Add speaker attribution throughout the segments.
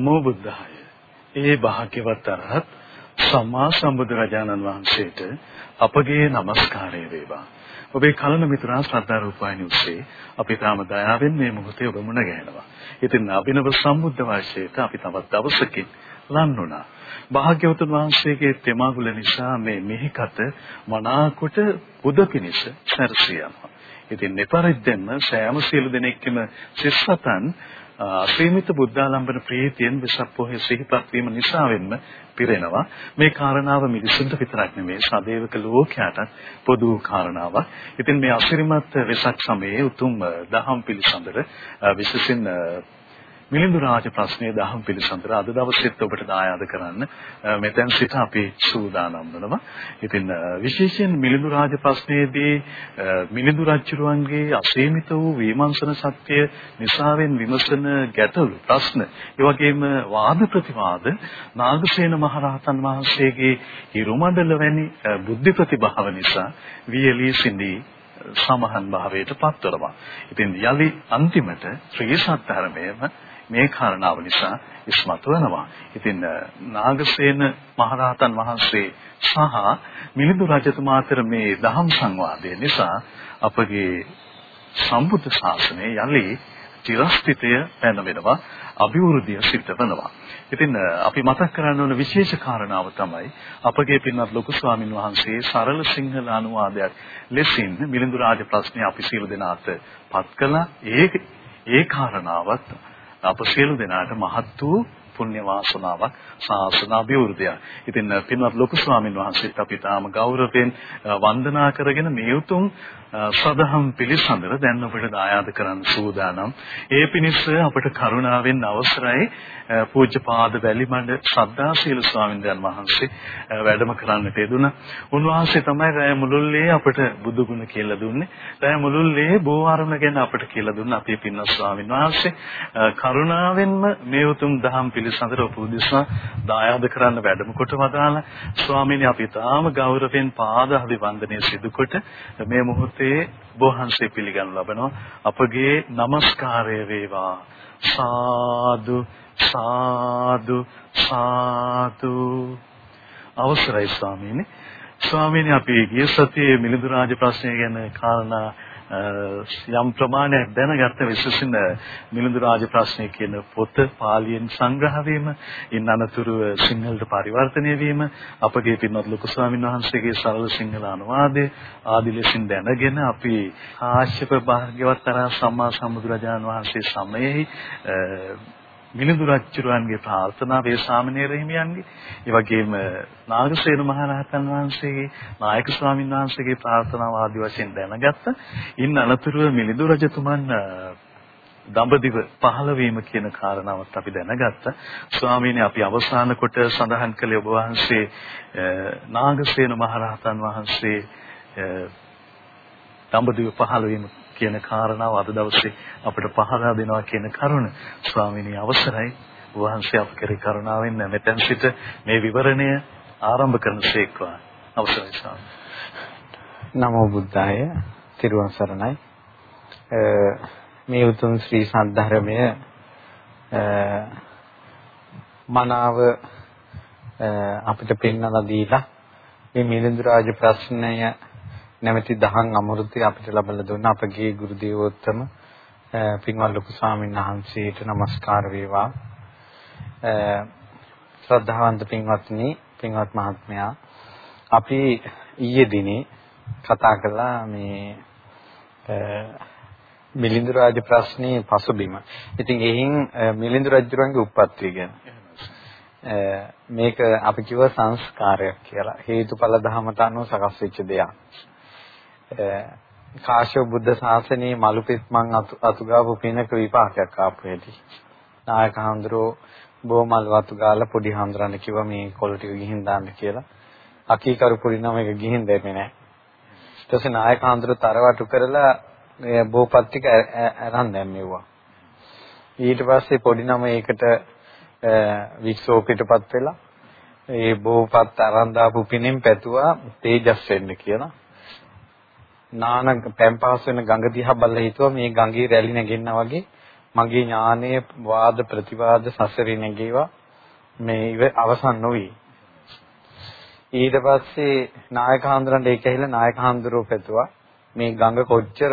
Speaker 1: නමෝ බුද්ධාය. ඒ භාග්‍යවත් අරහත් සම්මා සම්බුදුරජාණන් වහන්සේට අපගේ নমස්කාරය වේවා. ඔබේ කලන මිතුරා ශ්‍රද්ධා රූපాయని උස්සේ අපි තාම දයාවෙන් මේ මොහොතේ ඔබ මුණ ගැහෙනවා. ඉතින් අභිනව සම්බුද්ධ වාසයට අපි තවත් දවසකින් ලං වුණා. භාග්‍යවතුන් වහන්සේගේ තෙමාගුල නිසා මේ මෙහිකත මනාකොට බුද පිණිස සැරසියනවා. ඉතින් මෙපරිද්දෙන්ම සෑම සියලු දෙනෙක්ම සිස්සතන් අසීමිත බුද්ධාලම්බන ප්‍රීතියෙන් වෙසක් පොහේ සිහිපත් වීම නිසාවෙන්ම පිරෙනවා මේ කාරණාව මිනිසුන්ට විතරක් නෙමෙයි සදේවක ලෝකයාටත් පොදු කාරණාවක්. ඉතින් මේ අසිරිමත් වෙසක් සමයේ උතුම් දහම් පිළිසඳර විශේෂින් මිලිඳු රාජ ප්‍රශ්නයේ දහම් පිළිසඳර අද දවසෙත් ඔබට දායාද කරන්න මෙතෙන් සිට අපි සූදානම් වෙනවා. ඉතින් විශේෂයෙන් මිලිඳු රාජ ප්‍රශ්නයේදී මිලිඳු රජුරුවන්ගේ අසීමිත වූ විමර්ශන ශක්තිය නිසාවෙන් විමසන ගැටලු ප්‍රශ්න, ඒ වගේම වාද ප්‍රතිවාද නාගසේන මහරහතන් වහන්සේගේ හිරුමණ්ඩල වැනි බුද්ධ ප්‍රතිභාව නිසා වියලී සිඳී සමහන් භාවයට පත්වනවා. ඉතින් යලි අන්තිමට ශ්‍රී සත්‍යධර්මයේම මේ කාරණාව නිසා ඉස්මතු වෙනවා. ඉතින් නාගසේන මහරහතන් වහන්සේ සහ මිලිඳු රජතුමා අතර මේ දහම් සංවාදය නිසා අපගේ සම්බුද්ධ ශාසනය යලි චිරස්ථිතය පැන වෙනවා අභිවෘද්ධිය සිද්ධ වෙනවා. ඉතින් අපි මතක් කරන්න ඕන විශේෂ කාරණාව තමයි අපගේ පින්වත් ලොකු ස්වාමින් වහන්සේ සරල සිංහල අනුවාදයක් ලෙසින් මිලිඳු රාජ ප්‍රශ්නය අපි සියලු දෙනාට පත් කළා. ඒ ඒ කාරණාවත් අප සියලු දෙනාට මහත් වූ පුණ්‍ය වාසනාවක් ශාසන අභිවෘද්ධිය. ඉතින් පින්වත් ලොකු ස්වාමින් වහන්සේත් අපි තාම ගෞරවයෙන් වන්දනා කරගෙන මේ උතුම් සදහම් පිළිසඳර දැන් අපිට දායාද කරන්න සූදානම්. ඒ පිණිස අපට කරුණාවෙන් අවසරයි පූජ්‍යපාද වැලිමඩ ශ්‍රද්ධාශීල ස්වාමීන් වහන්සේ වැඩම කරන්නට යෙදුණා. උන්වහන්සේ තමයි රැය මුළුල්ලේ අපට බුදු ගුණ කියලා දුන්නේ. රැය මුළුල්ලේ බෝවරණ ගැන අපට කියලා දුන්න අපේ පින්වත් ස්වාමීන් වහන්සේ කරුණාවෙන්ම මේ උතුම් දහම් පිළිසඳර උපදෙස්වා දායාද කරන්න වැඩම කොට වදාලා ස්වාමීනි අපි තාම ගෞරවයෙන් පාද අභිවන්දනය සිදු කොට මේ මොහොත වහන්සේ බොහන්සේ පිළිගනු ලබනවා. අපගේ নমස්කාරය වේවා. සාදු සාදු සාදු. අවසරයි ස්වාමීනි. ස්වාමීනි අපි ගිය සතියේ මිලිඳු රාජ ප්‍රශ්නය ගැන කාරණා යම් ප්‍රමාණයක් දැනගත්ත විශේෂින් මිලිඳු රාජ ප්‍රශ්නය කියන පොත පාලියෙන් සංග්‍රහ වීම ඉන් අනතුරුව සිංහලට පරිවර්තනය වීම අපගේ පින්වත් ලොකු ස්වාමීන් වහන්සේගේ සරල සිංහල අනුවාදය ආදි ලෙසින් දැනගෙන අපි ආශ්‍යප භාග්‍යවත් තරහ සම්මා සම්බුදුරජාණන් වහන්සේ සමයෙහි මිලිඳු රජුරන්ගේ ප්‍රාර්ථනා වේ සාමණේර හිමියන්ගේ ඒ වගේම නාගසේන මහරහතන් වහන්සේගේ නායක ස්වාමීන් වහන්සේගේ ප්‍රාර්ථනාව ආදි වශයෙන් දැනගත්ත. ඉන් අනතුරුව මිලිඳු රජතුමන් දඹදිව පහළ වීම කියන කාරණාවත් අපි දැනගත්තා. ස්වාමීනි අපි අවසාන කොට සඳහන් කළේ ඔබ වහන්සේ නාගසේන මහරහතන් වහන්සේ දඹදිව පහළ වීම කියන කාරණාව අද දවසේ අපිට පහදා දෙනවා කියන කරුණ ස්වාමීනි අවසරයි. වහන්සේ අප කෙරේ කරුණාවෙන් මෙතෙන් සිට මේ විවරණය ආරම්භ කරනසේක්වා අවසරයි ස්වාමී
Speaker 2: නමෝ බුද්ධාය. තිරුවන් සරණයි. මේ උතුම් ශ්‍රී සද්ධර්මය මනාව අපිට පෙන්වලා දීලා මේ මිලිඳු රාජ ප්‍රශ්නය නැමැති දහම් අමෘතය අපිට ලබලා දුන්න අපගේ ගුරු දේවෝත්තම පින්වත් ලොකු ස්වාමීන් වහන්සේට নমස්කාර වේවා. ශ්‍රද්ධාවන්ත පින්වත්නි, පින්වත් මහත්මයා අපි ඊයේ දිනේ කතා කළා මේ මිලිඳු රාජ ප්‍රශ්නේ පසුබිම. ඉතින් එහින් මිලිඳු රජුරන්ගේ උප්පත්තිය ගැන මේක අපි කිව්ව සංස්කාරයක් කියලා. හේතුඵල ධමයට අනුව සකස් වෙච්ච දෙයක්. කාශ්‍යප බුද්ධ ශාසනයේ මලුපෙත් මං අතුගාපු පිනක විපාකයක් ආපු හැටි. නායක හඳුරෝ බොමල් වතු ගාලා පොඩි හඳුරන්න කිව්වා මේ කොළ ටික ගිහින් දාන්න කියලා. අකීකරු පොඩි නම එක ගිහින් දෙන්නේ නැහැ. ඊට පස්සේ නායක හඳුර තරවටු කරලා බෝපත් ටික අරන් දැම්මෙව්වා. ඊට පස්සේ පොඩි නම ඒකට වික්ෂෝපයටපත් වෙලා ඒ බෝපත් අරන් දාපු පිනෙන් පැතුවා තේජස් වෙන්න කියලා. නාන පැම්පහස් වෙන ගඟ දිහා බලලා හිතුවා මේ ගඟේ රැලි නැගෙන්නා වගේ මගේ ඥානයේ වාද ප්‍රතිවාද සසරේ නැගීවා. මේ අවසන් නොවි. ඊට පස්සේ නායක හඳුරන්ට ඒක ඇහිලා නායක හඳුරෝ පැතුවා. මේ ගඟ කොච්චර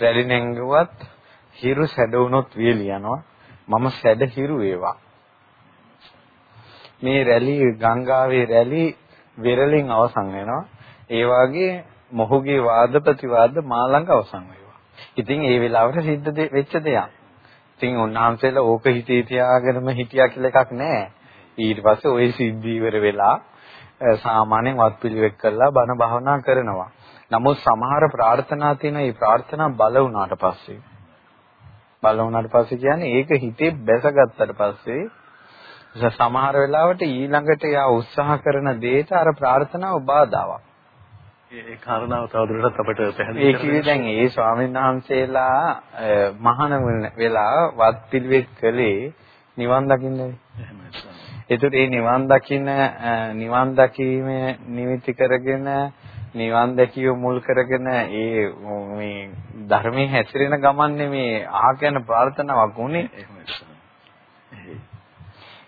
Speaker 2: රැලි නැංගුවත් හිරු සැඩ වුණොත් වියලි යනවා. මම සැඩ හිරු වේවා. මේ රැලි ගංගාවේ රැලි වෙරළින් අවසන් වෙනවා. ඒ වාගේ මොහුගේ වාද ප්‍රතිවාද මා ළඟ අවසන් වෙනවා ඉතින් ඒ වෙලාවට සිද්ධ වෙච්ච දෙයක්. ඉතින් උන්වහන්සේලා ඕක හිතේ තියාගෙනම හිටියා කියලා එකක් නැහැ. ඊට පස්සේ ওই සිද්ධි ඉවර වෙලා සාමාන්‍යයෙන් වත් පිළිවෙක් කරලා බණ භාවනා කරනවා. නමුත් සමහර ප්‍රාර්ථනා තියෙන මේ ප්‍රාර්ථනා බල වුණාට පස්සේ. බල වුණාට පස්සේ කියන්නේ ඒක හිතේ බැසගත්තට පස්සේ සමහර වෙලාවට ඊළඟට යා උත්සාහ කරන දේට අර ප්‍රාර්ථනාව බාධාවක්.
Speaker 1: ඒ කාරණාව තවදුරටත් අපිට පැහැදිලි
Speaker 2: කරන්න. ඒ කිව්වේ දැන් ඒ ස්වාමීන් වහන්සේලා මහාන වෙලා වත් පිළිවෙත් කළේ නිවන් දකින්නනේ. එහෙමයි. ඒතකොට මේ නිවන් දකින්න නිවන් දැකීමේ නිමිති කරගෙන නිවන් දැකිය මුල් කරගෙන ඒ මේ ධර්මයේ හැසිරෙන ගමන්නේ මේ ආකයන ප්‍රාර්ථනාවක් උනේ.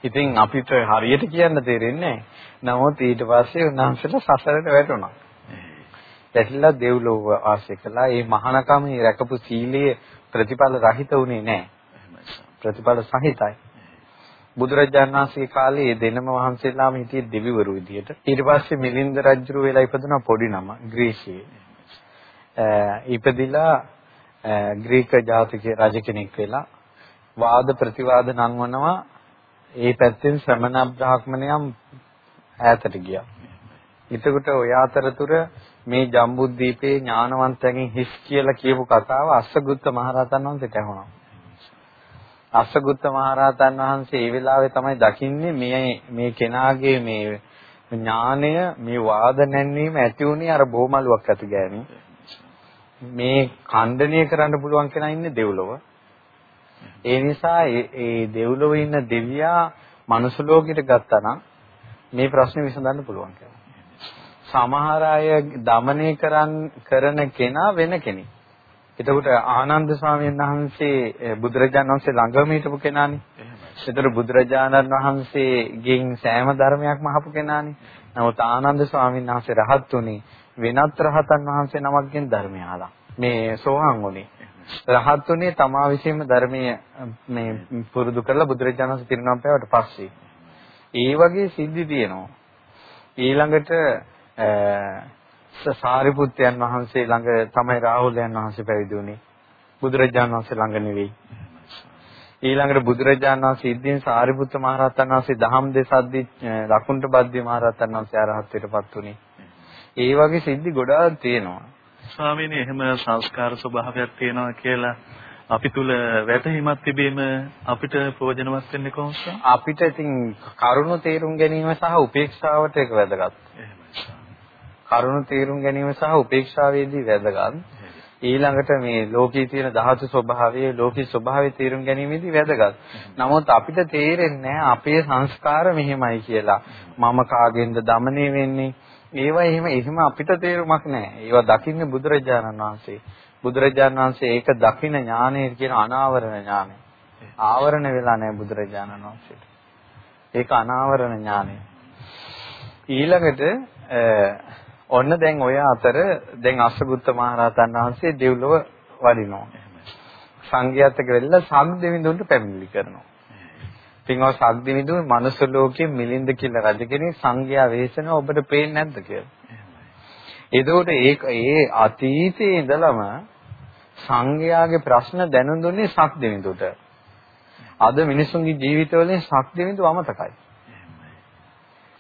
Speaker 2: ඉතින් අපිට හරියට කියන්න තේරෙන්නේ නමුත් ඊට පස්සේ උන්වහන්සේලා සසරට වැටුණා. වැටිලා දෙව්ලොව වාසය කළා. මේ මහානකම රැකපු සීලයේ ප්‍රතිඵල රහිත උනේ නැහැ. ප්‍රතිඵල සහිතයි. බුදුරජාණන් වහන්සේගේ කාලේ මේ දෙනම වහන්සේලාම හිටියේ දෙවිවරු විදියට. ඊට පස්සේ මිලින්ද රජුරු වෙලා ඉපදුන පොඩි නම ග්‍රීසියේ. ඉපදිලා ග්‍රීක ජාතික රජ කෙනෙක් වෙලා වාද ප්‍රතිවාද නංවනවා ඒ පැත්තෙන් ශ්‍රමණ බ්‍රාහ්මණයන් ඈතට ගියා. එතකොට ඔය අතරතුර මේ ජම්බුද්දීපේ ඥානවන්තයන්ගෙන් හිස් කියලා කියපු කතාව අස්සගුත්ත මහරහතන් වහන්සේට ඇහුණා. අස්සගුත්ත මහරහතන් වහන්සේ ඒ වෙලාවේ තමයි දකින්නේ මේ මේ කෙනාගේ මේ ඥානය මේ වාද නැන්වීම ඇති උනේ අර බොමලුවක් ඇති ගෑණි. මේ ඛණ්ඩනීය කරන්න පුළුවන් කෙනා ඉන්නේ දෙව්ලොව. ඒ නිසා ඒ දෙව්ලොව ඉන්න දෙවියා මනුස්ස ලෝකෙට ගත්තා නම් මේ ප්‍රශ්නේ විසඳන්න පුළුවන් කියලා. සමහර අය দমনය කරන් කරන කෙනා වෙන කෙනෙක්. එතකොට ආනන්ද ස්වාමීන් වහන්සේ බුදුරජාණන් වහන්සේ ළඟම හිටපු කෙනානේ. ඒතර බුදුරජාණන් වහන්සේගෙන් සෑම ධර්මයක්ම අහපු කෙනානේ. නමුත් ආනන්ද ස්වාමීන් වහන්සේ රහත් උනේ වෙනත් රහතන් වහන්සේ නමක්ගෙන් ධර්මය අහලා. මේ සෝහන් උනේ. රහත් උනේ තමා විසින්ම ධර්මයේ මේ පුරුදු කරලා බුදුරජාණන් වහන්සේ පිරිනම්පෑවට පස්සේ. ඒ වගේ සිද්ධි තියෙනවා. ඊළඟට සාරිපුත්යන් වහන්සේ ළඟ තමයි රාහුලයන් වහන්සේ පැවිදි වුණේ. බුදුරජාණන් වහන්සේ ළඟ නෙවෙයි. ඊළඟට බුදුරජාණන් වහන්සේ ඉදින් සාරිපුත්ත මහරහතන් වහන්සේ දහම් දෙසද්දි ලකුණ්ඩ බද්දී මහරහතන් වහන්සේ අරහත්ත්වයටපත් වුණේ. ඒ වගේ සිද්ධි ගොඩාක් තියෙනවා.
Speaker 1: ස්වාමීනි එහෙම සංස්කාර ස්වභාවයක් තියෙනවා කියලා අපි තුල වැටහීමක් තිබීම අපිට ප්‍රයෝජනවත් වෙන්නේ කොහොමද?
Speaker 2: අපිට ඉතින් කරුණ තේරුම් ගැනීම සහ උපේක්ෂාවට ඒක වැදගත්. කරුණු තේරුම් ගැනීම සහ උපේක්ෂාවේදී වැදගත්. ඊළඟට මේ ලෝකයේ තියෙන ධාතු ස්වභාවය, ලෝකී ස්වභාවය තේරුම් ගැනීමේදී වැදගත්. නමුත් අපිට තේරෙන්නේ අපේ සංස්කාර මෙහෙමයි කියලා. මම කාගෙන්ද দমনය වෙන්නේ? ඒවා එහෙම එහෙම අපිට තේරුමක් නැහැ. ඒවා දකින්නේ බුදුරජාණන් වහන්සේ. බුදුරජාණන් වහන්සේ ඒක දකින ඥානය කියන අනාවරණ ඥානය. ආවරණ වෙලා නැහැ බුදුරජාණන් වහන්සේට. ඒක අනාවරණ ඥානය. ඊළඟට ඔන්න දැන් ඔය අතර දැන් අස්සගුත්ත මහරහතන් වහන්සේ දෙව්ලොව වඩිනවා. සංඝයාත් එක්ක වෙලා සම් දෙවිඳුන්ට පැමිණිලි කරනවා. ඉතින් ඔය සම් දෙවිඳුන් මනුස්ස ලෝකයේ මිලින්ද කියලා රජ කෙනෙක් සංඝයා වේසන ඔබට පේන්නේ නැද්ද කියලා. එතකොට ඒක ඒ අතීතයේ ඉඳලම සංඝයාගේ ප්‍රශ්න දැනුම් දුන්නේ සක් දෙවිඳුන්ට. අද මිනිසුන්ගේ ජීවිතවලින් සක් දෙවිඳු අමතකයි.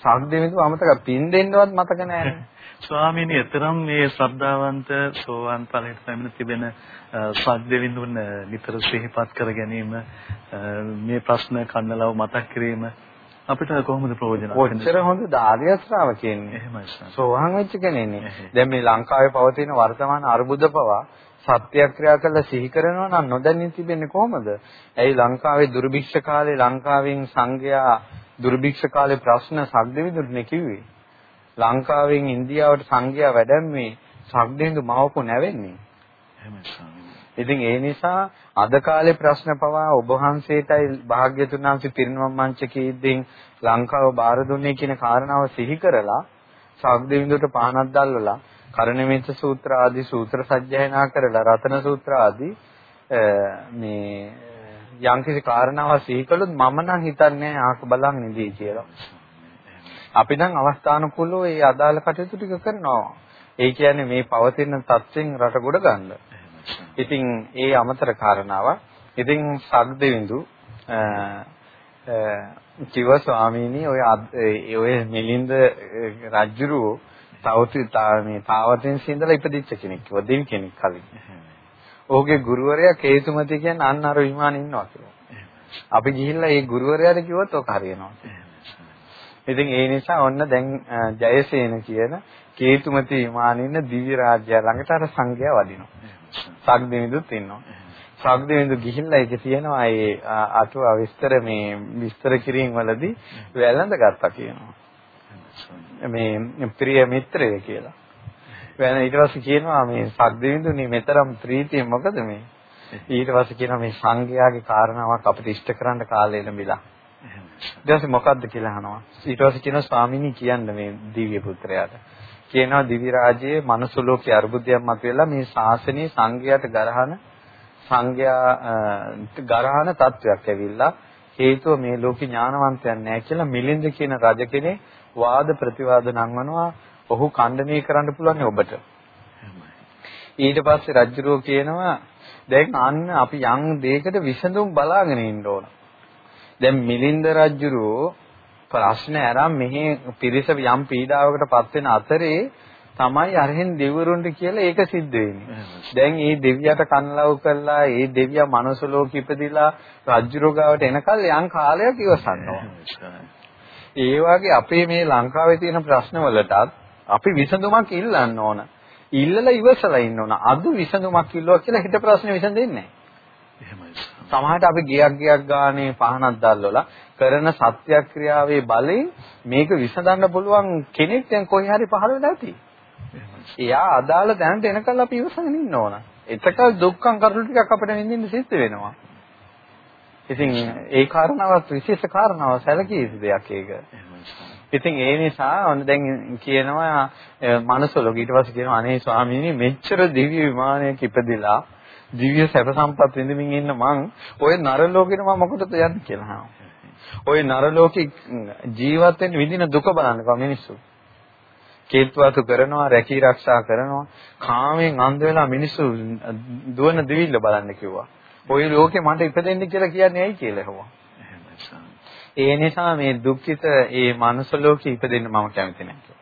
Speaker 2: සක් දෙවිඳු අමතක පින් දෙන්නවත් මතක නැහැ.
Speaker 1: ස්වාමීනි එතරම් මේ ශ්‍රද්ධාවන්ත සෝවාන් ඵලයට පැමිණ තිබෙන සද්දෙවිඳුන් නිතර සිහිපත් කර ගැනීම මේ ප්‍රශ්න කන්නලව මතක් කිරීම අපිට කොහොමද ප්‍රයෝජන
Speaker 2: ඔච්චර හොඳ ආර්ය ශ්‍රාවකයන්නේ
Speaker 1: එහෙමයි
Speaker 2: සෝවාන් වෙච්ච කෙනෙක්නේ. දැන් මේ ලංකාවේ පවතින වර්තමාන අර්බුද පවා සත්‍යක්‍රියා කළ සිහි කරනවා නම් නොදැනී තිබෙන්නේ කොහොමද? ඇයි ලංකාවේ දුර්භික්ෂ කාලේ ලංකාවෙන් සංඝයා දුර්භික්ෂ කාලේ ප්‍රශ්න සද්දෙවිඳුනේ කිව්වේ? ලංකාවෙන් ඉන්දියාවට සංඝයා වැඩැම්මේ සග්දෙන්දු මවපු නැවෙන්නේ. ඉතින් ඒ නිසා අද කාලේ ප්‍රශ්න පවා ඔබ වහන්සේටයි භාග්‍යතුන් වහන්සේ පිරිනමම් මංචකයේදී ලංකාව බාර දුන්නේ කියන කාරණාව සිහි කරලා සාග්දේවිඳුට පහනක් දැල්වලා කරණමෙත් සූත්‍ර ආදී සූත්‍ර සජ්ජායනා කරලා රතන සූත්‍ර ආදී මේ යම්කිසි කාරණාවක් සිහි කළොත් මම නම් හිතන්නේ ආක බලන් ඉදී කියලා. අපි නම් අවස්ථානුකූලව ඒ අදාළ කටයුතු ටික කරනවා. ඒ කියන්නේ මේ පවතින තත්ත්වෙන් රට ගොඩ ගන්න. ඉතින් ඒ අමතර කාරණාවක්. ඉතින් සග්දෙවිඳු කිව ස්වාමීනි ඔය ඔය මිලින්ද රජුරෝ තවති මේ තාවතින් සිඳලා ඉපදිච්ච කෙනෙක් කිව්වා දෙවි කෙනෙක් කලින්. ඔහුගේ ගුරුවරයා කේතුමති කියන්නේ අන්න අර විමානේ ඉන්නවා කියලා. අපි ගිහිල්ලා ඒ ගුරුවරයාට කිව්වොත් ඔක හරියනවා. ඉතින් ඒ නිසා ඔන්න දැන් ජයසේන කියන කේතුමති විමානේ ඉන්න දිව්‍ය රාජ්‍ය ළඟට අර සංඝයා වදිනවා. සග්දෙවිඳුත් ඉන්නවා. සග්දෙවිඳු ගිහිල්ලා ඒක තියෙනවා ඒ අටුව විස්තර මේ විස්තර කිරීම වලදී වැළඳ ගත්තා කියනවා. මේ ප්‍රිය මිත්‍රය කියලා. වෙන ඊට පස්සේ කියනවා මේ සද්දවිඳුනේ මෙතරම් ප්‍රීතිය මොකද මේ? ඊට පස්සේ කියනවා මේ සංඝයාගේ කාරණාවක් අපිට ඉෂ්ට කරන්න කාලය ලැබිලා. ඊට පස්සේ මොකද්ද කියලා අහනවා. ඊට පස්සේ කියනවා ස්වාමීනි කියන්න මේ දිව්‍ය පුත්‍රයාට. කියනවා දිවි රාජ්‍යයේ මනුස්ස ලෝකයේ අරුබුදයක් මතුවලා මේ ශාසනයේ සංඝයාට ගරහන සංඝයා ගරහන තත්වයක් ඇවිල්ලා හේතුව මේ ලෝකේ ඥානවන්තයන් නැහැ කියලා මිලින්ද කියන රජ කෙනෙක් වාද ප්‍රතිවාද නංවනවා ඔහු ඛණ්ඩනය කරන්න පුළුවන් ඔබට. ඊට පස්සේ රජුරෝ කියනවා දැන් අන්න අපි යම් දෙයකට විසඳුම් බලාගෙන ඉන්න ඕන. දැන් මිලින්ද රජුරෝ ප්‍රශ්න අරන් මෙහි පිරිස යම් පීඩාවකට පත් වෙන අතරේ තමයි අරහෙන් දෙවිවරුන්ට කියලා ඒක සිද්ධ වෙන්නේ. දැන් මේ දෙවියට කන්ලව් කළා, මේ දෙවියා මනුස්ස ලෝකෙ ඉපදිලා රජුරෝ ගාවට එනකල් යම් කාලයක් ඉවසනවා. ඒ වගේ අපේ මේ ලංකාවේ තියෙන ප්‍රශ්නවලටත් අපි විසඳුමක් ඉල්ලන්න ඕන. ඉල්ලලා ඉවසලා ඉන්න ඕන. අද විසඳුමක් ඉල්ලුවා කියලා හිත ප්‍රශ්නේ විසඳෙන්නේ නැහැ. එහෙමයි. සමහරට අපි ගියක් ගියක් ගානේ පහනක් දැල්වලා කරන සත්‍යක්‍රියාවේ බලයෙන් මේක විසඳන්න පුළුවන් කෙනෙක් දැන් කොහේ හරි පහළ වෙලා ඇති. එයා අදාළ දැනට එනකල් අපි ඉවසගෙන ඉන්න ඕන. එතකල් දුක්ඛම් කරුණු ටිකක් අපිට විඳින්න සිද්ධ වෙනවා. ඉතින් ඒ කාරණාවත් විශේෂ කාරණාවක් සැලකිය යුතු දෙයක් ඒක. ඉතින් ඒ නිසා ඔන්න දැන් කියනවා මනසලොග ඊට පස්සේ කියනවා අනේ ස්වාමීනි මෙච්චර දිව්‍ය විමානයක ඉපදිලා දිව්‍ය සැප සම්පත් විඳමින් ඉන්න මං ඔය නර ලෝකෙට මම මොකටද යන්නේ කියලා. ඔය නර ලෝකේ ජීවත් වෙන්න විඳින දුක බලන්නකෝ මිනිස්සු. කේත්වාතු කරනවා, රැකී ආරක්ෂා කරනවා, කාමෙන් අන්ධ වෙලා මිනිස්සු දුවන දිවිල්ල බලන්න කිව්වා. ওই ලෝකේ මට ඉපදෙන්න කියලා කියන්නේ ඇයි කියලා ඇහුවා. ඒ නිසා මේ දුක්ඛිත ඒ මනුස්ස ලෝකේ ඉපදෙන්න මම කැමති නැහැ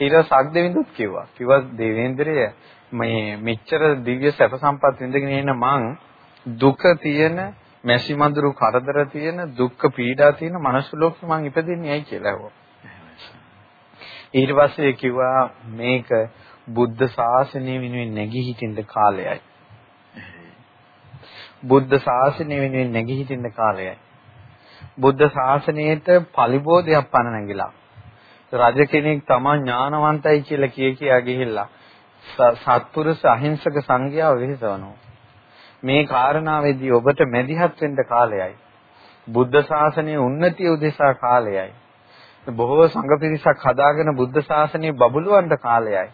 Speaker 2: ඊට සක්දෙවිඳුත් කිව්වා. කිව්වා දේවේන්ද්‍රය මේ මෙච්චර දිව්‍ය සැප සම්පත් විඳගෙන ඉන්න මං දුක තියෙන මැසි මඳුරු කරදර තියෙන දුක්ඛ පීඩා තියෙන මනුස්ස ලෝකෙ මං ඉපදෙන්නේ ඇයි කියලා ඇහුවා. ඊට පස්සේ කිව්වා මේක බුද්ධ ශාසනය වෙනුවෙන් නැගී හිටින්න කාලයයි. බුද්ධ ශාසනය වෙනුවෙන් නැගී හිටින්න කාලයයි. බුද්ධ ශාසනයට පලිබෝධයක් පන නැගිලා. රජ කෙනෙක් තමන් ඥානවන්තයි කියලා කිය කියා ගිහිල්ලා සත්පුරුෂ අහිංසක සංඝයාව විහිසවනවා. මේ කාරණාවේදී ඔබට මැදිහත් වෙන්න කාලයයි. බුද්ධ ශාසනයේ උන්නතිය උදෙසා කාලයයි. බොහෝ සංඝ පිරිසක් හදාගෙන බුද්ධ ශාසනය බබළුවන්ට කාලයයි.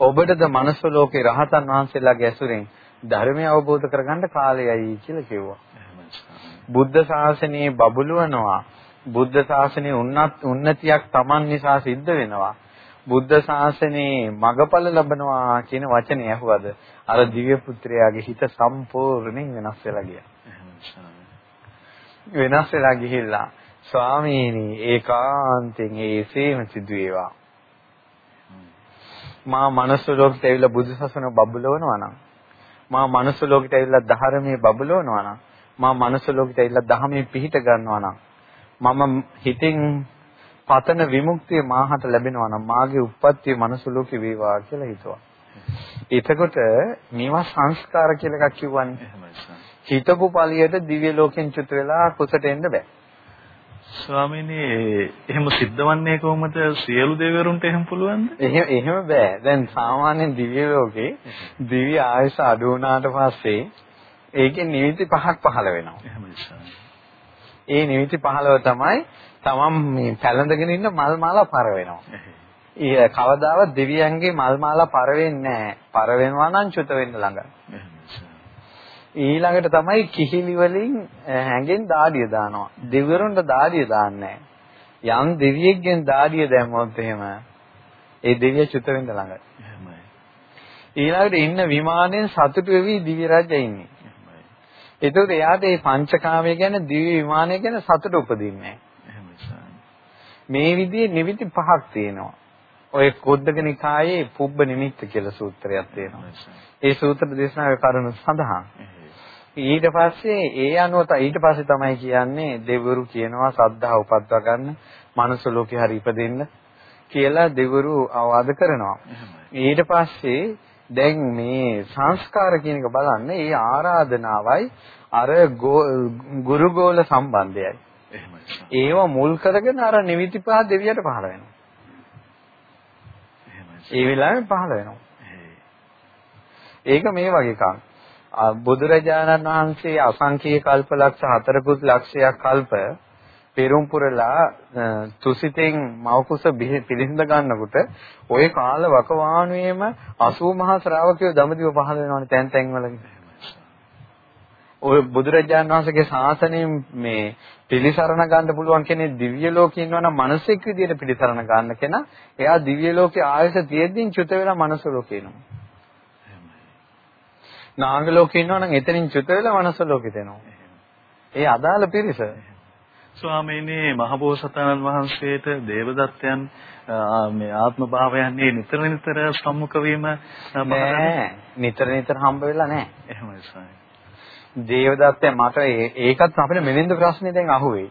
Speaker 2: ඔබටද මනස ලෝකේ රහතන් වහන්සේලාගේ ඇසුරෙන් ධර්මය අවබෝධ කරගන්න කාලයයි කියලා කිව්වා. බුද්ධ ශාසනයේ බබළුවනවා. බුද්ධ ශාසනයේ උන්නත් උන්නතියක් Taman නිසා සිද්ධ වෙනවා. බුද්ධ ශාසනයේ මගඵල ලබනවා කියන වචනේ ඇහුවද අර දිව්‍ය පුත්‍රයාගේ හිත සම්පූර්ණයෙන් වෙනස් වෙලා ගියා. වෙනස් වෙලා ගිහිල්ලා ස්වාමීනි ඒකාන්තයෙන් ඒසේම සිදු වේවා. මා මනස ලෝකයට ඇවිල්ලා බුදු සසුන බබලවනවා නම් මා මනුස්ස ලෝකෙට ඇවිල්ලා ධර්මයේ බබලවනවා නම් මා මනුස්ස ලෝකෙට ඇවිල්ලා ධර්මයේ පිහිට ගන්නවා නම් මම හිතින් පතන විමුක්තිය මාහට ලැබෙනවා නම් මාගේ උප්පත්තිය මනුස්ස ලෝකේ වේවා කියලා හිතුවා. එතකොට මේවා සංස්කාර කියලා එකක් කිව්වනේ. හිතපු පළියට දිව්‍ය ලෝකෙන් චුත වෙලා කුසට එන්න බෑ.
Speaker 1: ස්වාමීනි එහෙම සිද්ධවන්නේ කොහොමද සියලු දෙවිවරුන්ට එහෙම පුළුවන්ද?
Speaker 2: එහෙම එහෙම බෑ. දැන් සාමාන්‍යයෙන් දිව්‍ය ලෝකේ දිව්‍ය ආයස අඩු වුණාට පස්සේ ඒකේ නිමිති පහක් පහළ වෙනවා.
Speaker 1: එහෙමයි
Speaker 2: ඒ නිමිති පහළව තමයි තමන් මේ පැලඳගෙන ඉන්න මල් මාලා පර වෙනවා. ඒ කවදාවත් දෙවියන්ගේ මල් මාලා පර වෙන්නේ නැහැ. පර වෙනවා නම් චුත වෙන්න ළඟ. ඊළඟට තමයි කිහිලි වලින් හැඟෙන් දාඩිය දානවා. දෙවිවරුන්ට දාඩිය දාන්නේ යම් දෙවියෙක්ගෙන් දාඩිය දැම්මොත් එහෙම ඒ දෙවිය චුත වෙන්න ළඟයි. ඊළඟට ඉන්න විමානයෙන් සතුටු වෙවි දිව්‍ය රාජ්‍යය ඉන්නේ. එතකොට එයාට මේ පංචකාමය ගැන දිව්‍ය විමානය ගැන සතුට උපදින්නේ මේ විදිහේ නිමිති පහක් තියෙනවා. ඔය කොද්දක නිකායේ පුබ්බ නිමිත්ත කියලා සූත්‍රයක් තියෙනවා. ඒ සූත්‍ර දේශනාවේ කරුණු සඳහන්. ඊට පස්සේ ඒ අනුව ඊට පස්සේ තමයි කියන්නේ දෙවිවරු කියනවා සද්ධා උපද්වා ගන්න, මනුස්ස ලෝකේ හරි ඉපදෙන්න කියලා දෙවිවරු අවවාද කරනවා. ඊට පස්සේ දැන් මේ සංස්කාර කියන එක බලන්න ඒ ආරාධනාවයි අර ගුරුගෝල සම්බන්ධයයි. ඒව මුල් කරගෙන අර නිවිති පහ දෙවියට පහළ වෙනවා. ඒ වෙලාවෙම පහළ වෙනවා. ඒක මේ වගේ එකක්. බුදුරජාණන් වහන්සේ අසංඛ්‍ය කල්පලක්ෂ හතරකුත් ලක්ෂයක් කල්ප පෙරම් පුරලා තුසිතෙන් මවකුස පිළිඳ ගන්නකොට ওই කාල වකවානුවේම 80 මහා ශ්‍රාවකයෝ දඹදිව පහළ වෙනවනේ තැන් තැන් වලදී. ඔය බුදුරජාණන් වහන්සේගේ ශාසනයෙන් මේ පිළිසරණ ගන්න පුළුවන් කෙනෙක් දිව්‍ය ලෝකේ ඉන්නවනම් මනසෙක් විදියට පිළිසරණ ගන්න කෙනා එයා දිව්‍ය ලෝකේ ආයස තියෙද්දින් චුත වෙලා මනස ලෝකේ එනවා. නාග ලෝකේ ඉන්නවනම් එතනින් චුත වෙලා මනස ලෝකෙට එනවා. ඒ අදාළ පිරිස.
Speaker 1: ස්වාමීනි මහබෝසතාණන් වහන්සේට දේවදත්තයන් මේ ආත්ම භාවයන්නේ නිතර නිතර සම්මුඛ වීම
Speaker 2: නිතර නිතර හම්බ වෙලා නෑ
Speaker 1: එහෙමයි ස්වාමී
Speaker 2: දේවදත්තයන් මට ඒකත් අපිට මිලින්ද ප්‍රශ්නේ දැන්
Speaker 1: ස්වාමී